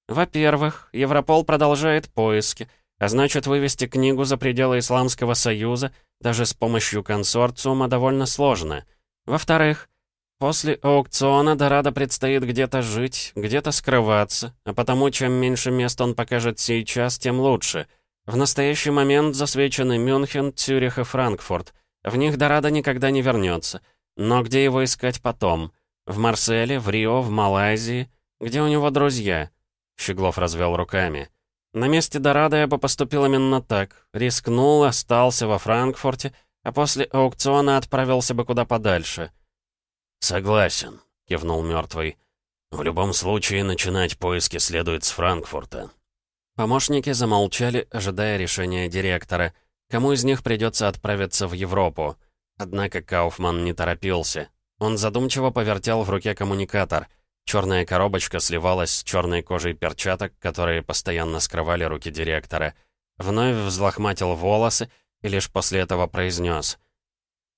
«Во-первых, Европол продолжает поиски, а значит, вывести книгу за пределы Исламского Союза даже с помощью консорциума довольно сложно. Во-вторых, после аукциона Дорадо предстоит где-то жить, где-то скрываться, а потому чем меньше мест он покажет сейчас, тем лучше — в настоящий момент засвечены Мюнхен, Цюрих и Франкфурт. В них Дорадо никогда не вернется. Но где его искать потом? В Марселе, в Рио, в Малайзии? Где у него друзья?» Щеглов развел руками. «На месте Дорадо я бы поступил именно так. Рискнул, остался во Франкфурте, а после аукциона отправился бы куда подальше». «Согласен», — кивнул мертвый. «В любом случае, начинать поиски следует с Франкфурта. Помощники замолчали, ожидая решения директора. Кому из них придется отправиться в Европу? Однако Кауфман не торопился. Он задумчиво повертел в руке коммуникатор. Черная коробочка сливалась с черной кожей перчаток, которые постоянно скрывали руки директора. Вновь взлохматил волосы и лишь после этого произнес.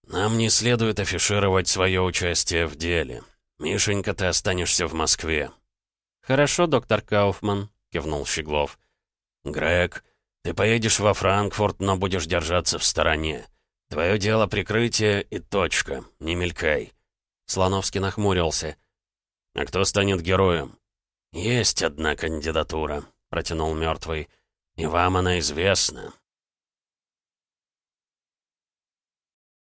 «Нам не следует афишировать свое участие в деле. Мишенька, ты останешься в Москве». «Хорошо, доктор Кауфман», — кивнул Щеглов. «Грег, ты поедешь во Франкфурт, но будешь держаться в стороне. Твое дело прикрытие и точка, не мелькай». Слоновский нахмурился. «А кто станет героем?» «Есть одна кандидатура», — протянул мертвый. «И вам она известна.